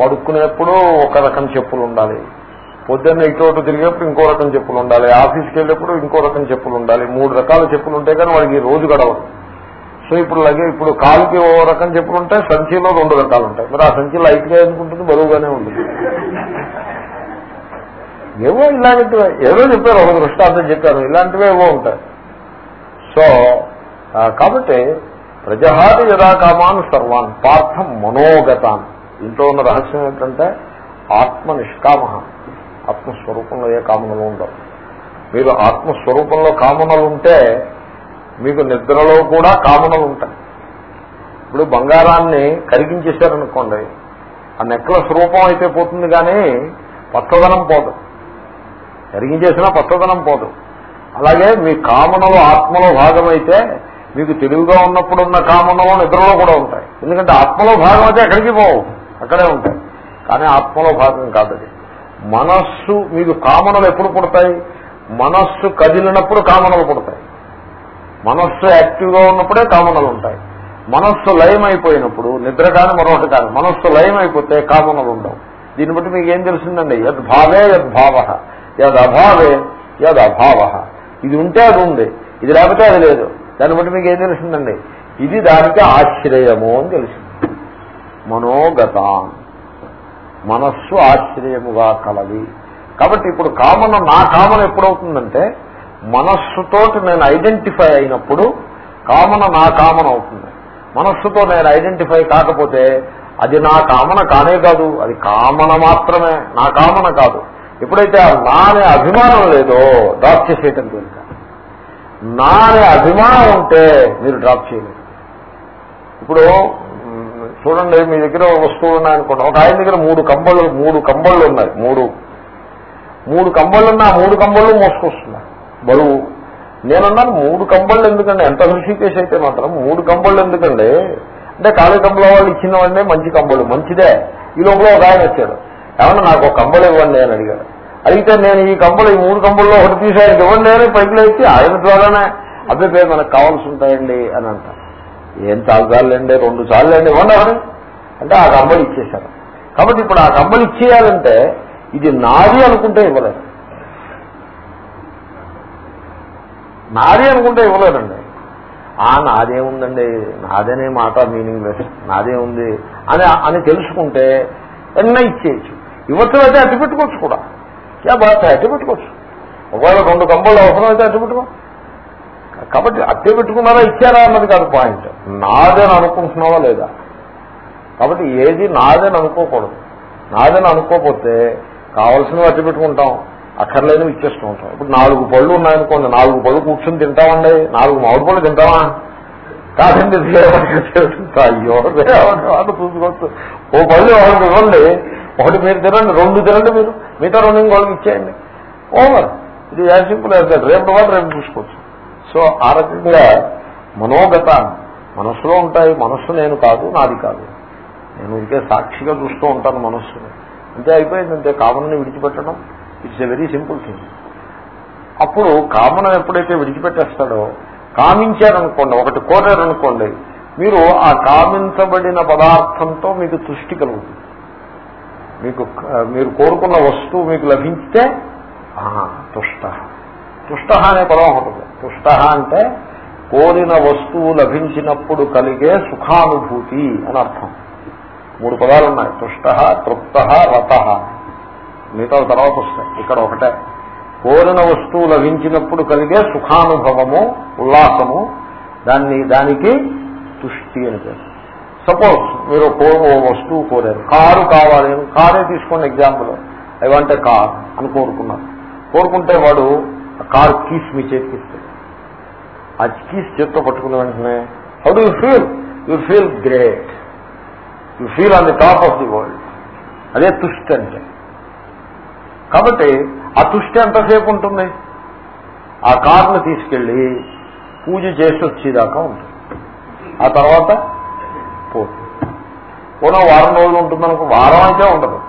Speaker 1: పడుకునేప్పుడు ఒక రకం చెప్పులు ఉండాలి. పొద్దున్న ఇటు తిరిగేప్పుడు ఇంకో రకం చెప్పులు ఉండాలి. ఆఫీస్కి వెళ్ళేప్పుడు ఇంకో రకం చెప్పులు ఉండాలి. మూడు రకాల చెప్పులు ఉంటాయి కానీ వాడికి రోజు గడవదు. సో ఇప్పుడు అలాగే ఇప్పుడు కాలుకి ఓ రకం చెప్పులు ఉంటాయి సంచిలో రెండు రకాలు ఉంటాయి మరి ఆ సంచి లైట్గా ఎందుకుంటుంది? బరువుగానే ఉంటుంది. ఏవో ఇలాంటివి. ఏదో చెప్పారు ఒక దృష్టాంతం చెప్పారు. ఇలాంటివి ఏవో ఉంటాయి. సో కాబట్టి ప్రజహాతి యథాకామాన్ సర్వాన్ పార్థం మనోగతాన్ ఇంట్లో ఉన్న రహస్యం ఏంటంటే ఆత్మ నిష్కామ ఆత్మస్వరూపంలో ఏ కామనలు ఉండవు. మీరు ఆత్మస్వరూపంలో కామనలు ఉంటే మీకు నిద్రలో కూడా కామనలు ఉంటాయి. ఇప్పుడు బంగారాన్ని కరిగించేశారనుకోండి ఆ నెక్లెస్ రూపం అయితే పోతుంది కానీ పచ్చదనం పోదు. కరిగించేసినా పచ్చదనం పోదు. అలాగే మీ కామనలు ఆత్మలో భాగమైతే మీకు తెలివిగా ఉన్నప్పుడు ఉన్న కామనలు నిద్రలో కూడా ఉంటాయి. ఎందుకంటే ఆత్మలో భాగం అయితే ఎక్కడికి పోవు? అక్కడే ఉంటాయి. కానీ ఆత్మలో భాగం కాదది మనస్సు మీకు కామనలు ఎప్పుడు పుడతాయి? మనస్సు కదిలినప్పుడు కామనలు పుడతాయి. మనస్సు యాక్టివ్గా ఉన్నప్పుడే కామనలు ఉంటాయి. మనస్సు లయం అయిపోయినప్పుడు నిద్ర కాని మరొకటి కాదు మనస్సు లయం అయిపోతే కామనలు ఉండవు. దీన్ని బట్టి మీకు ఏం తెలిసిందండి? యద్భావే యద్భావ యదభావే యదభావ ఇది ఉంటే అది ఉంది ఇది లేకపోతే అది లేదు. దాన్ని బట్టి మీకు ఏం తెలిసిందండి? ఇది దానికి ఆశ్రయము అని తెలిసింది. మనోగత. మనస్సు ఆశ్చర్యముగా కలది. కాబట్టి ఇప్పుడు కామన నా కామన ఎప్పుడవుతుందంటే మనస్సుతోటి నేను ఐడెంటిఫై అయినప్పుడు కామన నా కామన అవుతుంది. మనస్సుతో నేను ఐడెంటిఫై కాకపోతే అది నా కామన కానే కాదు. అది కామన మాత్రమే. నా కామన కాదు. ఎప్పుడైతే నా అనే అభిమానం లేదో డ్రాప్ చేసేయటం తేలిక నా అనే అభిమానం ఉంటే మీరు డ్రాప్ చేయలేరు ఇప్పుడు చూడండి మీ దగ్గర వస్తువులు ఉన్నాయనుకోండి. ఒక ఆయన దగ్గర మూడు కంబళ్ళు మూడు కంబళ్ళు ఉన్నాయి. మూడు. మూడు కంబళ్ళు ఆ మూడు కంబళ్ళు మోసుకొస్తున్నాయి. బరువు. నేనన్నాను మూడు కంబళ్ళు ఎందుకండి? ఎంత హృషికేష్ అయితే మాత్రం మూడు కంబళ్ళు ఎందుకండి? అంటే కాళీ కంబళ వాళ్ళు ఇచ్చినవండి మంచి కంబళ్ళు మంచిదే. ఈ లోపల ఒక ఆయన వచ్చాడు. ఏమన్నా నాకు ఒక కంబళ ఇవ్వండి అని అడిగాడు. అడిగితే నేను ఈ కంబలు ఈ మూడు కంబల్లో ఒకటి తీసాను ఇవ్వండి అని పైకి లేచి ఆయన ద్వారానే అబ్బాయి మనకు కావాల్సి ఉంటాయండి అని అంట ఏం చాలుసార్లండి రెండు సార్లు అండి ఇవ్వండి అంటే ఆ కంబలు ఇచ్చేశారు. కాబట్టి ఇప్పుడు ఆ కంబలు ఇచ్చేయాలంటే ఇది నాది అనుకుంటే ఇవ్వలేదు. నాది అనుకుంటే ఇవ్వలేదండి. ఆ నాదే ఉందండి. నాదనే మాట మీనింగ్ లెస్ నాదే ఉంది అని అని తెలుసుకుంటే ఎన్న ఇచ్చేయచ్చు. ఇవ్వచ్చు అయితే అట్టి పెట్టుకోవచ్చు కూడా. యా బాధ అట్టి పెట్టుకోవచ్చు. ఒకవేళ రెండు కంబళ్ళు అవసరం అయితే అట్టి పెట్టుకో. కాబట్టి అట్టే పెట్టుకున్నారా ఇచ్చారా అన్నది కాదు పాయింట్. నాదని అనుకుంటున్నావా లేదా? కాబట్టి ఏది నాదని అనుకోకూడదు. నాదని అనుకోకపోతే కావలసినవి అట్టి పెట్టుకుంటాం. అక్కర్లేనివి ఇచ్చేస్తూ ఉంటాం. ఇప్పుడు నాలుగు పళ్ళు ఉన్నాయనుకోండి నాలుగు పళ్ళు కూర్చొని తింటామండి నాలుగు మామిడి పళ్ళు తింటామా? కాదండి అయ్యో వాళ్ళు చూసుకోవచ్చు. ఓ పళ్ళు ఒకటి ఇవ్వండి? ఒకటి మీరు తినండి రెండు తినండి మీరు. మిగతా రెండు ఇంకోళ్ళకి ఇచ్చేయండి. ఓవర్. ఇది యాజ్ సింపుల్ యాజ్ రేపు వాళ్ళు రేపు చూసుకోవచ్చు. సో ఆ రకంగా మనోగత మనస్సులో ఉంటాయి. మనస్సు నేను కాదు నాది కాదు. నేను ఇదికే సాక్షిగా చూస్తూ ఉంటాను మనస్సుని. అంతే అయిపోయింది. అంతే కామన్ని విడిచిపెట్టడం. It's a very simple thing అప్పుడు కామనం ఎప్పుడైతే విడిచిపెట్టేస్తాడో కామించారనుకోండి ఒకటి కోరారనుకోండి మీరు ఆ కామించబడిన పదార్థంతో మీకు తుష్టి కలుగుతుంది. మీకు మీరు కోరుకున్న వస్తువు మీకు లభించితే తుష్ట. తుష్ట అనే పదం ఉంటుంది తుష్ట అంటే కోరిన వస్తువు లభించినప్పుడు కలిగే సుఖానుభూతి అని అర్థం. మూడు పదాలు ఉన్నాయి తుష్ట తృప్త రథ మిగతా తర్వాత వస్తాయి. ఇక్కడ ఒకటే. కోరిన వస్తువు లభించినప్పుడు కలిగే సుఖానుభవము ఉల్లాసము దాన్ని దానికి తుష్టి అని పేరు. సపోజ్ మీరు ఓ వస్తువు కోరారు. కారు కావాలి కారే తీసుకోండి example. I want a car అని కోరుకున్నారు. కోరుకుంటే వాడు కార్ కీస్ మీ చేతికి ఇస్తాడు. ఆ కీస్ చేత్తో పట్టుకున్న వెంటనే how do you feel you feel great you feel on the top of the world అదే తుష్టి అంటే. కాబట్టి ఆ తుష్టి ఎంతసేపు ఉంటుంది? ఆ కార్ను తీసుకెళ్ళి పూజ చేసి వచ్చేదాకా ఉంటుంది. ఆ తర్వాత పోతుంది. పోనా వారం రోజులు ఉంటుందనుకో వారం అయితే ఉండదు.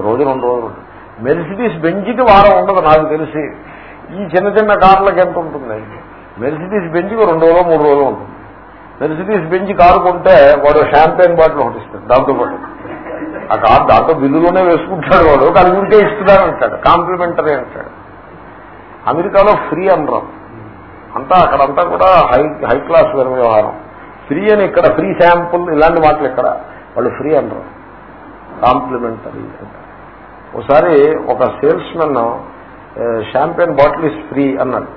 Speaker 1: రోజు రెండు రోజులు ఉంటుంది. మెరిసిటీస్ బెంజికి వారం ఉండదు నాకు తెలిసి. ఈ చిన్న చిన్న కార్లకు ఎంత ఉంటుంది? మెరిసిటీస్ బెంజికి రెండు రోజులు మూడు రోజులు ఉంటుంది. మెరిసిటీస్ బెంజ్ కారు కొంటే వాడు షాంపెయిన్ బాటిల్ ఒకటి ఇస్తాడు దాంతో పాటు. ఆ కారు దాంతో బిల్లులోనే వేసుకుంటాడు వాడు. కానీ ఉంటే ఇస్తుందని అంటాడు. కాంప్లిమెంటరీ అంటాడు. అమెరికాలో ఫ్రీ అనరు. అంతా అక్కడంతా కూడా హై హై క్లాస్ వ్యవహారం. ఫ్రీ అని ఇక్కడ ఫ్రీ శాంపుల్ ఇలాంటి మాటలు ఇక్కడ. వాళ్ళు ఫ్రీ అనరు. కాంప్లిమెంటరీ ఒకసారి ఒక salesmen champagne bottle is free అన్నాడు.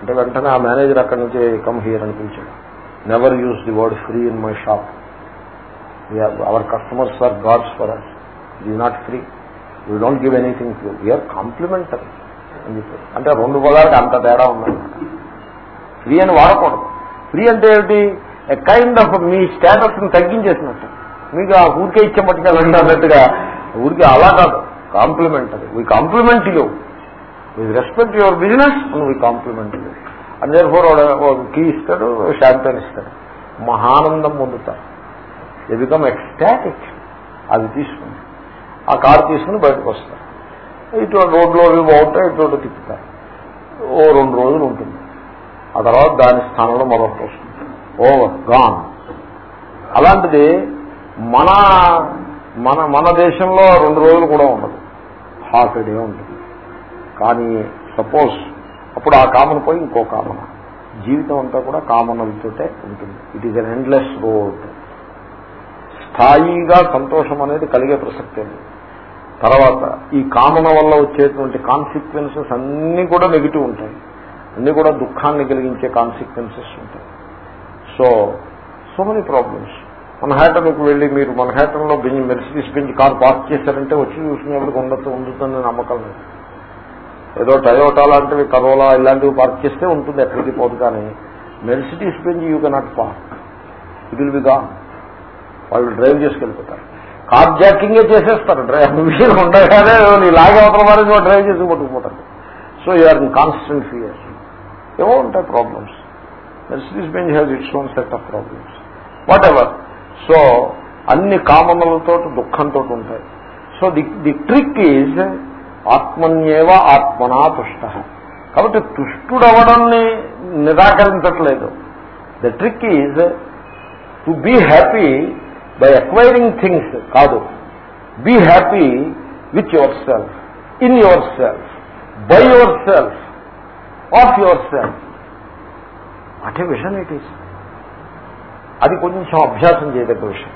Speaker 1: అంటే వెంటనే ఆ మేనేజర్ అక్కడి నుంచి కమ్ హియర్ అని పిలిచాడు. Never use the word free in my shop our customers are gods for us it not free we don't give anything free we're complimentary అని చెప్పారు అంటే రెండు పదాలకి అంత తేడా ఉందన్నమాట ఫ్రీ అని వాడకూడదు. ఫ్రీ అంటే ఏమిటి కైండ్ ఆఫ్ మీ స్టేటస్ని తగ్గించేసినట్టు. మీకు ఆ ఊరికే ఇచ్చే పట్టుకెళ్ళండి అన్నట్టుగా. ఊరికి అలా కాదు. Complimentary we compliment you with respect your business we compliment you and therefore key ఇస్తాడు షాంపెన్ ఇస్తాడు. మహానందం పొందుతారు. ది బికమ్ ఎక్స్టాటిక్ అది తీసుకుని ఆ కారు తీసుకుని బయటకు వస్తారు. ఇటు రోడ్లో అవి బాగుంటాయి ఇటు తిప్పుతారు ఓ రెండు రోజులు ఉంటుంది. ఆ తర్వాత దాని స్థానంలో మరొకటి వస్తుంది. ఓవర్ గాన్ అలాంటిది మన మన మన దేశంలో రెండు రోజులు కూడా ఉండదు. హాఫ్ డే ఉంటుంది. కానీ సపోజ్ అప్పుడు ఆ కామన్ పోయి ఇంకో కామన్. జీవితం అంతా కూడా కామనలతోటే ఉంటుంది. It is an endless road స్థాయిగా సంతోషం అనేది కలిగే ప్రసక్తి లేదు తర్వాత ఈ కామన వల్ల వచ్చేటువంటి కాన్సిక్వెన్సెస్ అన్నీ కూడా నెగిటివ్ ఉంటాయి. అన్నీ కూడా దుఃఖాన్ని కలిగించే కాన్సిక్వెన్సెస్ ఉంటాయి. సో సో మెనీ ప్రాబ్లమ్స్ మన్హాటన్కి వెళ్ళి మీరు మన్హాటన్లో Benz Mercedes Benz car park చేశారంటే వచ్చి చూసుకునేప్పటికి ఉండదు ఉంటుందని నమ్మకం లేదు. ఏదో టయోటా లాంటివి కరోలా ఇలాంటివి పార్క్ చేస్తే ఉంటుంది ఎక్కడికి పోదు కానీ Mercedes Benz you cannot park it will be gone వాళ్ళు డ్రైవ్ చేసుకెళ్ళిపోతారు. కార్ జాకింగే చేసేస్తారు. డ్రైవ్ విషయం ఉండగానే నీ లాగే అవతల వారికి డ్రైవ్ చేసి పట్టుకుపోతారు. So you're in constant fear ఏవో ఉంటాయి problems Mercedes Benz has its own set of problems whatever so అన్ని కామనలతో దుఃఖంతో ఉంటాయి. So the the trick is ఆత్మన్యేవ ఆత్మనా తుష్ట. కాబట్టి తుష్టుడవడాన్ని నిరాకరించట్లేదు. The trick is to be happy by acquiring things కాదు. Be happy with your self in your self by your self of your self అటే విషన్ ఇట్ ఈస్ అది కొంచెం అభ్యాసం చేయదగ్గ విషయం.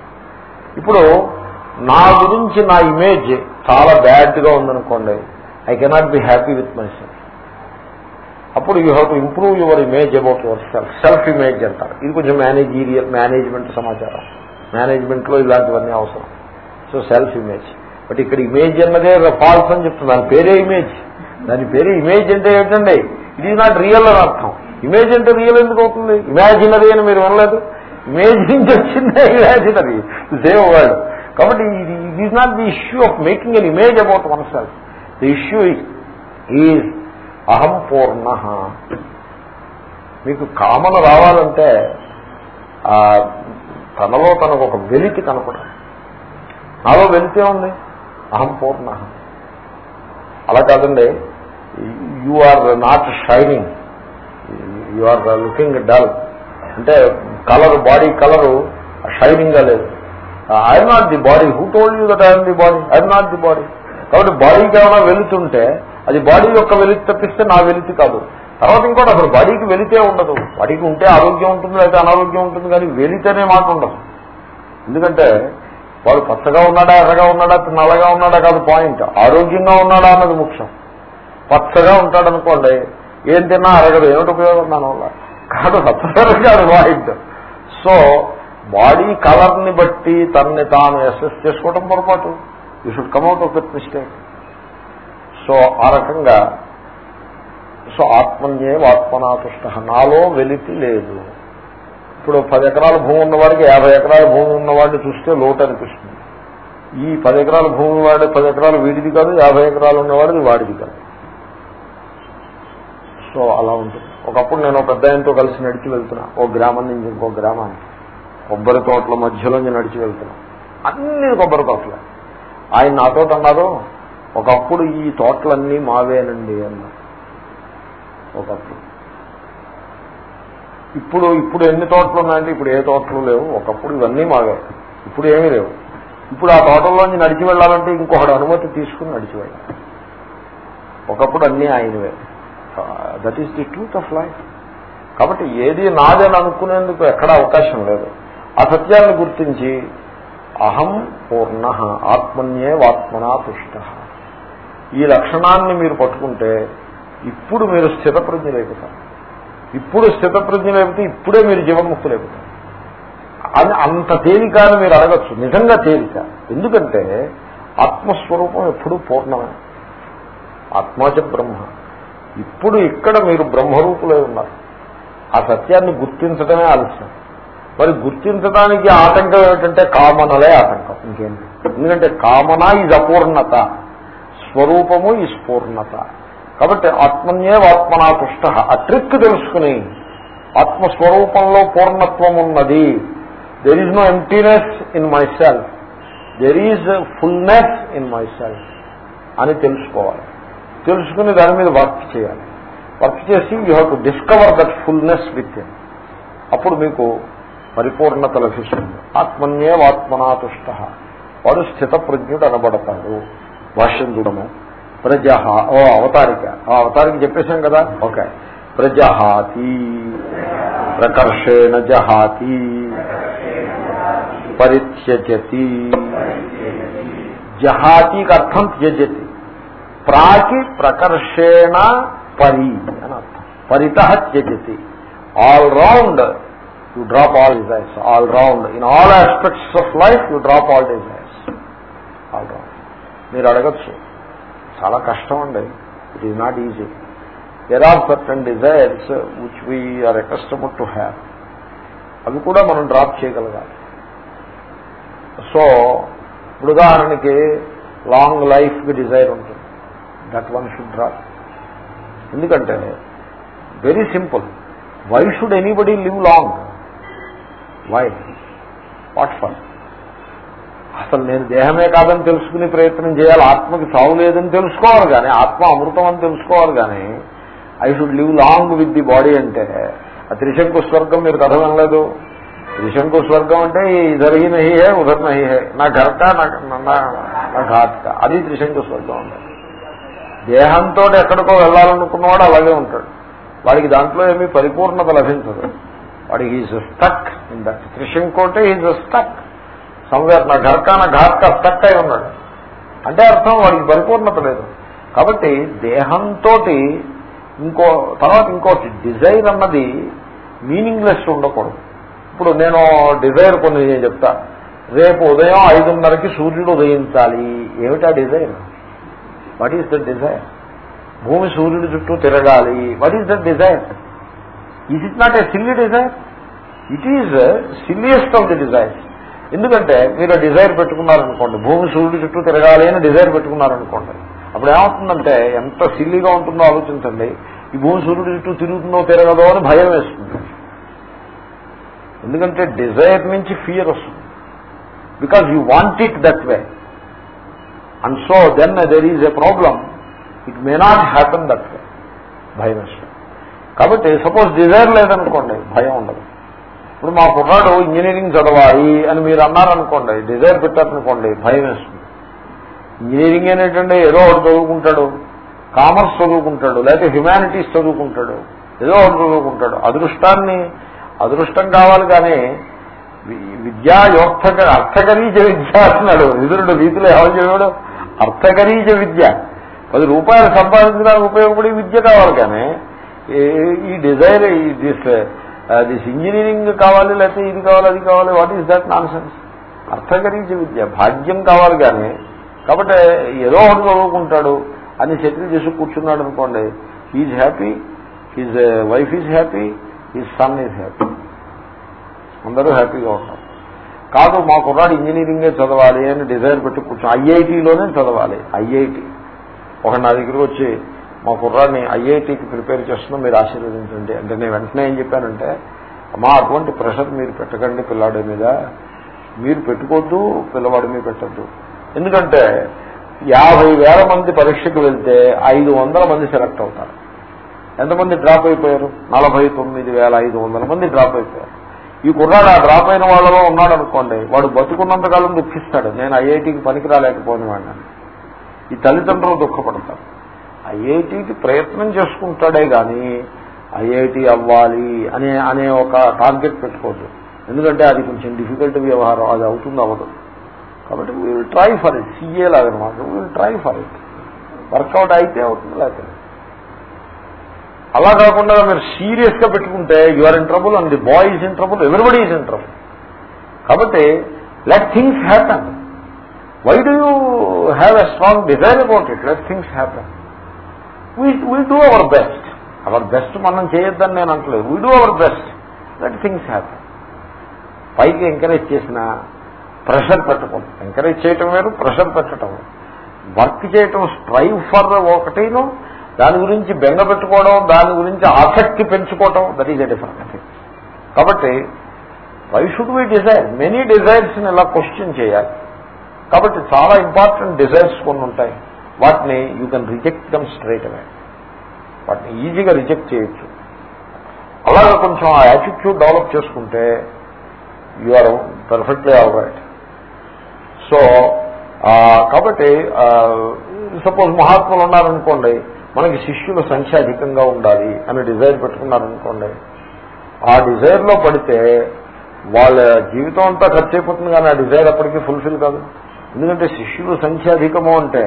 Speaker 1: ఇప్పుడు నా గురించి నా ఇమేజ్ చాలా బ్యాడ్గా ఉందనుకోండి. I cannot be happy with my self అప్పుడు you have to improve your image about your self self image అంటారు. ఇది కొంచెం మేనేజీరియల్ మేనేజ్మెంట్ సమాచారం. మేనేజ్మెంట్లో ఇలాంటివన్నీ అవసరం. సో సెల్ఫ్ ఇమేజ్ బట్ ఇక్కడ ఇమేజ్ అన్నదే ఫాల్స్ అని చెప్తుంది దాని పేరే ఇమేజ్ దాని పేరే ఇమేజ్ అంటే ఏంటండి? ఇది నాట్ రియల్ అని అర్థం. ఇమేజ్ అంటే రియల్ ఎందుకు అవుతుంది? ఇమాజినరీ అని మీరు వినలేదు ఇమేజ్ నుంచి వచ్చిందే ఇమాజినరీ సేమ్ వర్డ్ కాబట్టి it is not the issue of making an image about one self the issue is అహం పూర్ణ మీకు కామన రావాలంటే తనలో తనకు ఒక వెలికి కనపడదు. నాలో వెలితే ఉంది అహం పూర్ణ అలా కాదండి. You are not shining you are looking dull అంటే కలర్ బాడీ కలరు షైనింగ్గా లేదు. I'm not the body who told you that I'm the body I'm not the body కాబట్టి బాడీకి ఏమైనా వెళుతుంటే అది బాడీ యొక్క వెలితి తప్పిస్తే నా వెలితి కాదు. తర్వాత ఇంకోటి అసలు బాడీకి వెళితే ఉండదు. బాడీకి ఉంటే ఆరోగ్యం ఉంటుంది లేదా అనారోగ్యం ఉంటుంది కానీ వెళితేనే మాట ఉండదు. ఎందుకంటే వాడు పచ్చగా ఉన్నాడా ఎర్రగా ఉన్నాడా నల్లగా ఉన్నాడా కాదు పాయింట్. ఆరోగ్యంగా ఉన్నాడా అన్నది ముఖ్యం. పచ్చగా ఉంటాడనుకోండి ఏం తిన్నా అరగదు ఏమిటి ఉపయోగం దానివల్ల కాదు పచ్చగా కాదు పాయింట్. సో బాడీ కలర్ని బట్టి తనని తాను అసెస్ చేసుకోవడం పొరపాటు. You should come out of that mistake so ఆ రకంగా సో ఆత్మన్యే ఆత్మనాతుష్ట నాలో వెలితి లేదు. ఇప్పుడు పది ఎకరాల భూమి ఉన్నవాడికి యాభై ఎకరాల భూమి ఉన్నవాడిని చూస్తే లోటు అనిపిస్తుంది. ఈ పది ఎకరాల భూమి వాడి పది ఎకరాలు వీడిది కాదు యాభై ఎకరాలు ఉన్నవాడిది వాడిది కాదు. సో అలా ఉంటుంది. ఒకప్పుడు నేను పెద్ద ఆయనతో కలిసి నడిచి వెళ్తున్నా. ఓ గ్రామం నుంచి ఇంకో గ్రామానికి. కొబ్బరి తోటల మధ్యలోంచి నడిచి వెళ్తున్నా. అన్ని కొబ్బరి తోటలే. ఆయన నాతో అన్నారు ఒకప్పుడు ఈ తోటలన్నీ మావేనండి అన్నారు ఒకప్పుడు. ఇప్పుడు ఇప్పుడు ఎన్ని తోటలు ఉన్నాయంటే ఇప్పుడు ఏ తోటలు లేవు. ఒకప్పుడు ఇవన్నీ మావే. ఇప్పుడు ఏమీ లేవు. ఇప్పుడు ఆ తోటల్లోంచి నడిచి వెళ్ళాలంటే ఇంకొకటి అనుమతి తీసుకుని నడిచి వెళ్ళాలి. ఒకప్పుడు అన్నీ ఆయనవే. That is the truth of life కాబట్టి ఏది నాదని అనుకునేందుకు ఎక్కడ అవకాశం లేదు. ఆ సత్యాన్ని గుర్తించి అహం పూర్ణ ఆత్మన్యే వాత్మనా పుష్ట ఈ లక్షణాన్ని మీరు పట్టుకుంటే ఇప్పుడు మీరు స్థితప్రజ్ఞ లేపుతారు ఇప్పుడు స్థితప్రజ్ఞ లేకపోతే ఇప్పుడే మీరు జీవన్ముక్తి లేపుతారు అది అంత తేలిక అని మీరు అడగచ్చు. నిజంగా తేలిక. ఎందుకంటే ఆత్మస్వరూపం ఎప్పుడూ పూర్ణమే. ఆత్మాచ బ్రహ్మ. ఇప్పుడు ఇక్కడ మీరు బ్రహ్మరూపులై ఉన్నారు. ఆ సత్యాన్ని గుర్తించడమే ఆలస్యం. మరి గుర్తించడానికి ఆటంకం ఏమిటంటే కామనలే ఆటంకం. ఇంకేంటి? ఎందుకంటే కామన ఇది అపూర్ణత. స్వరూపము ఈ స్ఫూర్ణత కాబట్టి ఆత్మన్యే ఆత్మనా పుష్ట. ఆ ట్రిక్ తెలుసుకుని ఆత్మస్వరూపంలో పూర్ణత్వం ఉన్నది there is no emptiness in my self there is fullness in my self అని తెలుసుకోవాలి. తెలుసుకుని దాని మీద వర్క్ చేయాలి. వర్క్ చేసి you have to discover that fullness with అప్పుడు మీకు పరిపూర్ణత లభిస్తుంది. ఆత్మన్యే ఆత్మనాతుష్ట వాడు స్థితప్రజ్ఞుడు అనబడతాడు. భాష్యం చూడము. ప్రజ ఓ అవతారిక ఆ అవతారిక చెప్పేశాం కదా? ఓకే. ప్రజహాతి ప్రకర్షేణ జహాతి పరిత్యజతి। జహాతికి అర్థం త్యజతి. ప్రాకి ప్రకర్షేణ పరి అని అర్థం. పరిత త్యజతి. All round you drop all desires all round in all aspects of life you drop all desires all round మీరు అడగచ్చు. చాలా కష్టం అండి. It is not easy there are certain desires which we're accustomed to have అవి కూడా మనం డ్రాప్ చేయగలగాలి. సో ఇప్పుడు ఉదాహరణకి లాంగ్ లైఫ్కి డిజైర్ ఉంటుంది. దట్ వన్ షుడ్ డ్రాప్ ఎందుకంటే very simple why should anybody live long why what for అసలు నేను దేహమే కాదని తెలుసుకునే ప్రయత్నం చేయాలి. ఆత్మకి చావు లేదని తెలుసుకోవాలి కానీ ఆత్మ అమృతం అని తెలుసుకోవాలి కానీ I should live long with the body అంటే ఆ త్రిశంకు స్వర్గం మీరు కథ వినలేదు. త్రిశంకు స్వర్గం అంటే ఇధర్ హీ నహి హే ఉధర్ నహి హే. నా ఘర్క నా ఘాట్క. అది త్రిశంకు స్వర్గం అంటే. దేహంతో ఎక్కడికో వెళ్ళాలనుకున్నవాడు అలాగే ఉంటాడు. వాడికి దాంట్లో ఏమీ పరిపూర్ణత లభించదు. వాడికి is stuck in that Trishanku అంటే ఈజ్ స్టక్ సమ్వేర్ నా ఘర్కా నా స్టక్ అయి ఉన్నాడు. అంటే అర్థం వాడికి పరిపూర్ణత లేదు. కాబట్టి దేహంతో ఇంకో తర్వాత ఇంకోటి డిజైర్ అన్నది మీనింగ్లెస్ ఉండకూడదు. ఇప్పుడు నేను డిజైర్ కొన్ని నేను చెప్తా. రేపు ఉదయం ఐదున్నరకి సూర్యుడు ఉదయించాలి. ఏమిటా desire? What is the desire? భూమి సూర్యుడి చుట్టూ తిరగాలి. What is the desire? Is it not a silly desire it is silliest of the desire ఎందుకంటే మీరు డిజైర్ పెట్టుకున్నారనుకోండి భూమి సూర్యుడు చుట్టూ తిరగాలి అని డిజైర్ పెట్టుకున్నారనుకోండి అప్పుడు ఏమవుతుందంటే ఎంత సిల్లీగా ఉంటుందో ఆలోచించండి ఈ భూమి సూర్యుడు చుట్టూ తిరుగుతుందో తిరగదో అని భయం వేస్తుంది. ఎందుకంటే డిజైర్ నుంచి ఫియర్ వస్తుంది. Because you want it that way and so then there is a problem it may not happen that way భయం వేస్తుంది కాబట్టి సపోజ్ డిజైర్ లేదనుకోండి భయం ఉండదు ఇప్పుడు మా కుర్రాడు ఇంజనీరింగ్ చదవాలి అని మీరు అన్నారనుకోండి డిజైర్ పెట్టారనుకోండి భయం వేస్తుంది. ఇంజనీరింగ్ అనేటంటే ఏదో ఒకటి చదువుకుంటాడు కామర్స్ చదువుకుంటాడు లేకపోతే హ్యుమానిటీస్ చదువుకుంటాడు ఏదో ఒకటి చదువుకుంటాడు. అదృష్టాన్ని అదృష్టం కావాలి కానీ విద్యా యోర్థక అర్థకరీజ విద్య అంటున్నాడు. నిధుడు రీతిలో ఎవరు చెప్పాడు అర్థకరీజ విద్య. పది రూపాయలు సంపాదించడానికి ఉపయోగపడే విద్య కావాలి కానీ ఈ డిజైర్ దిస్ దిస్ ఇంజనీరింగ్ కావాలి లేకపోతే ఇది కావాలి అది కావాలి what is that nonsense అర్థకరీజ విద్య భాగ్యం కావాలి కానీ కాబట్టి ఏదో ఒకటి చదువుకుంటాడు అని సెటిల్ చేసి కూర్చున్నాడు అనుకోండి he's happy his wife is happy his son is happy అందరూ హ్యాపీగా ఉంటారు. కాదు మా కుర్రాడు ఇంజనీరింగే చదవాలి అని డిజైర్ పెట్టి కూర్చో ఐఐటీలోనే చదవాలి ఐఐటి. ఒక నా దగ్గరికి వచ్చి మా కుర్రాన్ని ఐఐటికి ప్రిపేర్ చేస్తున్నాం మీరు ఆశీర్వదించండి. అంటే నేను వెంటనే ఏం చెప్పానంటే అమ్మా అటువంటి ప్రెషర్ మీరు పెట్టకండి పిల్లాడి మీద. మీరు పెట్టుకోవద్దు పిల్లవాడి మీద పెట్టద్దు. ఎందుకంటే యాభై వేల మంది పరీక్షకు వెళ్తే ఐదు వందల మంది సెలెక్ట్ అవుతారు. ఎంతమంది డ్రాప్ అయిపోయారు? నలభై తొమ్మిది వేల ఐదు వందల మంది డ్రాప్ అయిపోయారు. ఈ కుర్రాడు ఆ డ్రాప్ అయిన వాళ్ళలో ఉన్నాడు అనుకోండి వాడు బతుకున్నంతకాలం దుఃఖిస్తాడు. నేను ఐఐటికి పనికి రాలేకపోయిన వాడిని. ఈ తల్లిదండ్రులు దుఃఖపడతారు. ఐఐటికి ప్రయత్నం చేసుకుంటాడే కానీ ఐఐటి అవ్వాలి అనే అనే ఒక టార్గెట్ పెట్టుకోవద్దు. ఎందుకంటే అది కొంచెం డిఫికల్ట్ వ్యవహారం అది అవుతుంది అవ్వదు. కాబట్టి we will try for it CA లాగనమాట. We will try for it work out అయితే అవుతుంది లేకపోతే. అలా కాకుండా మీరు సీరియస్గా పెట్టుకుంటే you are in trouble and the boy is in trouble everybody is in trouble కాబట్టి let things happen why do you have a strong design about it let things happen we do our best our best మనం చేయొద్దని నేను అంటలేదు. We do our best that things happy పైకి ఎంకరేజ్ చేసిన ప్రెషర్ పెట్టకూడదు. ఎంకరేజ్ చేయటం వేరు ప్రెషర్ పెట్టడం వర్క్ చేయటం స్ట్రైవ్ ఫర్ ఒకటిను. దాని గురించి బెంగ పెట్టుకోవడం దాని గురించి ఆసక్తి పెంచుకోవడం that is a different thing కాబట్టి why should we desire many desires ఇలా క్వశ్చన్ చేయాలి. కాబట్టి చాలా ఇంపార్టెంట్ డిజైర్స్ కొన్ని ఉంటాయి. వాటిని you can reject them straight away వాటిని ఈజీగా రిజెక్ట్ చేయొచ్చు. అలాగే కొంచెం ఆ యాటిట్యూడ్ డెవలప్ చేసుకుంటే you are perfectly all right so కాబట్టి సపోజ్ మహాత్ములు ఉన్నారనుకోండి మనకి శిష్యుల సంఖ్య అధికంగా ఉండాలి అని డిజైర్ పెట్టుకున్నారనుకోండి ఆ డిజైర్లో పడితే వాళ్ళ జీవితం అంతా ఖర్చు అయిపోతుంది కానీ ఆ డిజైర్ అప్పటికీ ఫుల్ఫిల్ కాదు. ఎందుకంటే శిష్యుల సంఖ్య అధికము అంటే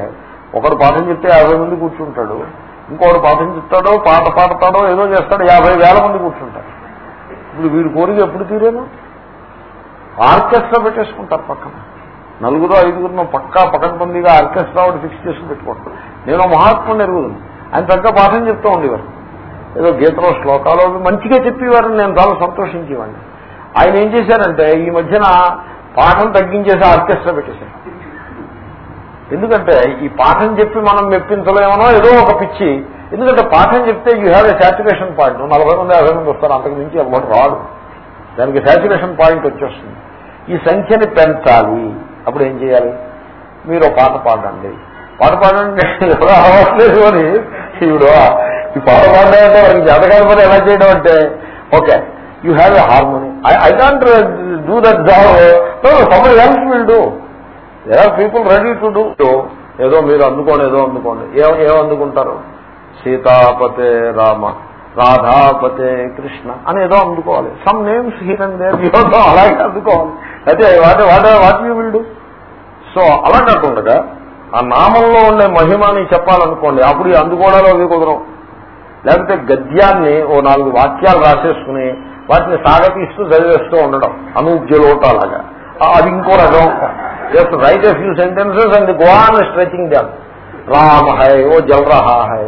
Speaker 1: ఒకడు పాఠం చెప్తే యాభై మంది కూర్చుంటాడు ఇంకోడు పాఠం చెప్తాడో పాట పాడతాడో ఏదో చేస్తాడో యాభై వేల మంది కూర్చుంటారు. ఇప్పుడు వీడు కోరిక ఎప్పుడు తీరేను? ఆర్కెస్ట్రా పెట్టేసుకుంటారు పక్కన. నలుగురు ఐదుగురు పక్కా పకడ్బందీగా ఆర్కెస్ట్రా ఒకటి ఫిక్స్ చేసి పెట్టుకుంటారు నేను మహాత్ముని ఎరుగుదాను. ఆయన తగ్గ పాఠం చెప్తూ ఉండేవారు. ఏదో గీతలో శ్లోకాలు మంచిగా చెప్పేవారని నేను చాలా సంతోషించేవాడిని. ఆయన ఏం చేశారంటే ఈ మధ్యన పాఠం తగ్గించేసి ఆర్కెస్ట్రా పెట్టేశారు. ఎందుకంటే ఈ పాఠం చెప్పి మనం మెప్పించలేమనో ఏదో ఒక పిచ్చి. ఎందుకంటే పాఠం చెప్తే you have a saturation point నలభై మంది యాభై మంది వస్తారు అంతకు మించి ఎవరు రాడు దానికి సాచురేషన్ పాయింట్ వచ్చేస్తుంది. ఈ సంఖ్యని పెంచాలి. అప్పుడు ఏం చేయాలి? మీరు పాట పాడండి. పాట పాడండి ఎవరో అవ్వట్లేదు అని ఇప్పుడు ఈ పాట పాడాలంటే వారికి జాతకాల పని ఎలా చేయడం అంటే okay you have a harmony I can't do that job someone else will do there are people ready to do ఏదో మీరు అందుకోండి ఏదో అందుకోండి. ఏం ఏమో అందుకుంటారు? సీతాపతే రామ రాధాపతే కృష్ణ అని ఏదో అందుకోవాలి. Some names here and there ఏదో అలాగే అందుకోవాలి. అయితే what what what you will do so అలా కాకుండా ఆ నామంలో ఉండే మహిమని చెప్పాలనుకోండి అప్పుడు ఈ అందుకోవడాలు అవి కుదరం లేకపోతే గద్యాన్ని ఓ నాలుగు వాక్యాలు రాసేసుకుని వాటిని సాగతీస్తూ చదివేస్తూ ఉండడం అనూజ్యలోట అలాగా. అది ఇంకో రకం. Just write a few sentences and go on stretching them Rama హై ఓ జలరహా హై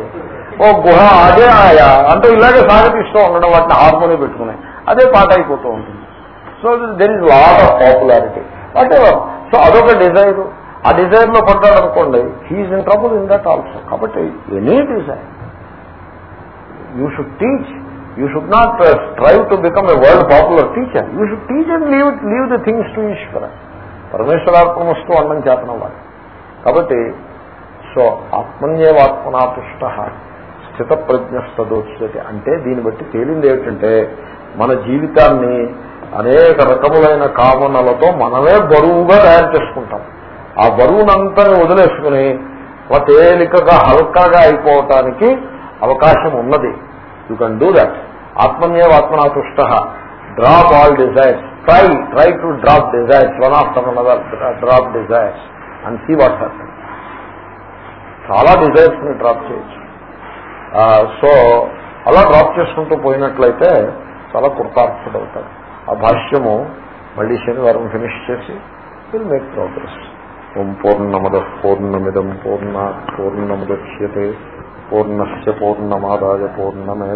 Speaker 1: ఓ గుహ అదే ఆయా అంటే ఇలాగే సాగతీస్తూ ఉండడం వాటిని హార్మోని పెట్టుకుని అదే పాట అయిపోతూ ఉంటుంది so there is lot of popularity whatever so అదొక డిజైర్ ఆ డిజైర్లో పడ్డాడు అనుకోండి he's in trouble in that also కాబట్టి any desire you should teach you should not strive to become a world popular teacher you should teach and leave leave the things to Ishwara పరమేశ్వరాత్మస్తూ అన్నం చేతనవ్వాలి కాబట్టి సో ఆత్మన్యేవాత్మనాతుష్ట స్థిత ప్రజ్ఞస్తదోచ్యతే అంటే దీన్ని బట్టి తేలింది ఏమిటంటే మన జీవితాన్ని అనేక రకములైన కామనలతో మనమే బరువుగా తయారు చేసుకుంటాం. ఆ బరువునంతా వదిలేసుకుని ఒక తేలికగా హల్కాగా అయిపోవటానికి అవకాశం ఉన్నది. You can do that ఆత్మన్యేవ drop all desires try try to drop desires one of another drop desires and see what happen చాలా డిజైర్స్ని డ్రాప్ చేయొచ్చు. సో అలా డ్రాప్ చేసుకుంటూ పోయినట్లయితే చాలా కృతార్థుడవుతాడు. ఆ భాష్యము మళ్ళీ శనివారం ఫినిష్ చేసి విల్ మేక్ ప్రోగ్రెస్ ఓం పూర్ణమద పూర్ణమిదం పూర్ణ పూర్ణముద్యతే పూర్ణస్ పూర్ణమాదాయ పూర్ణమే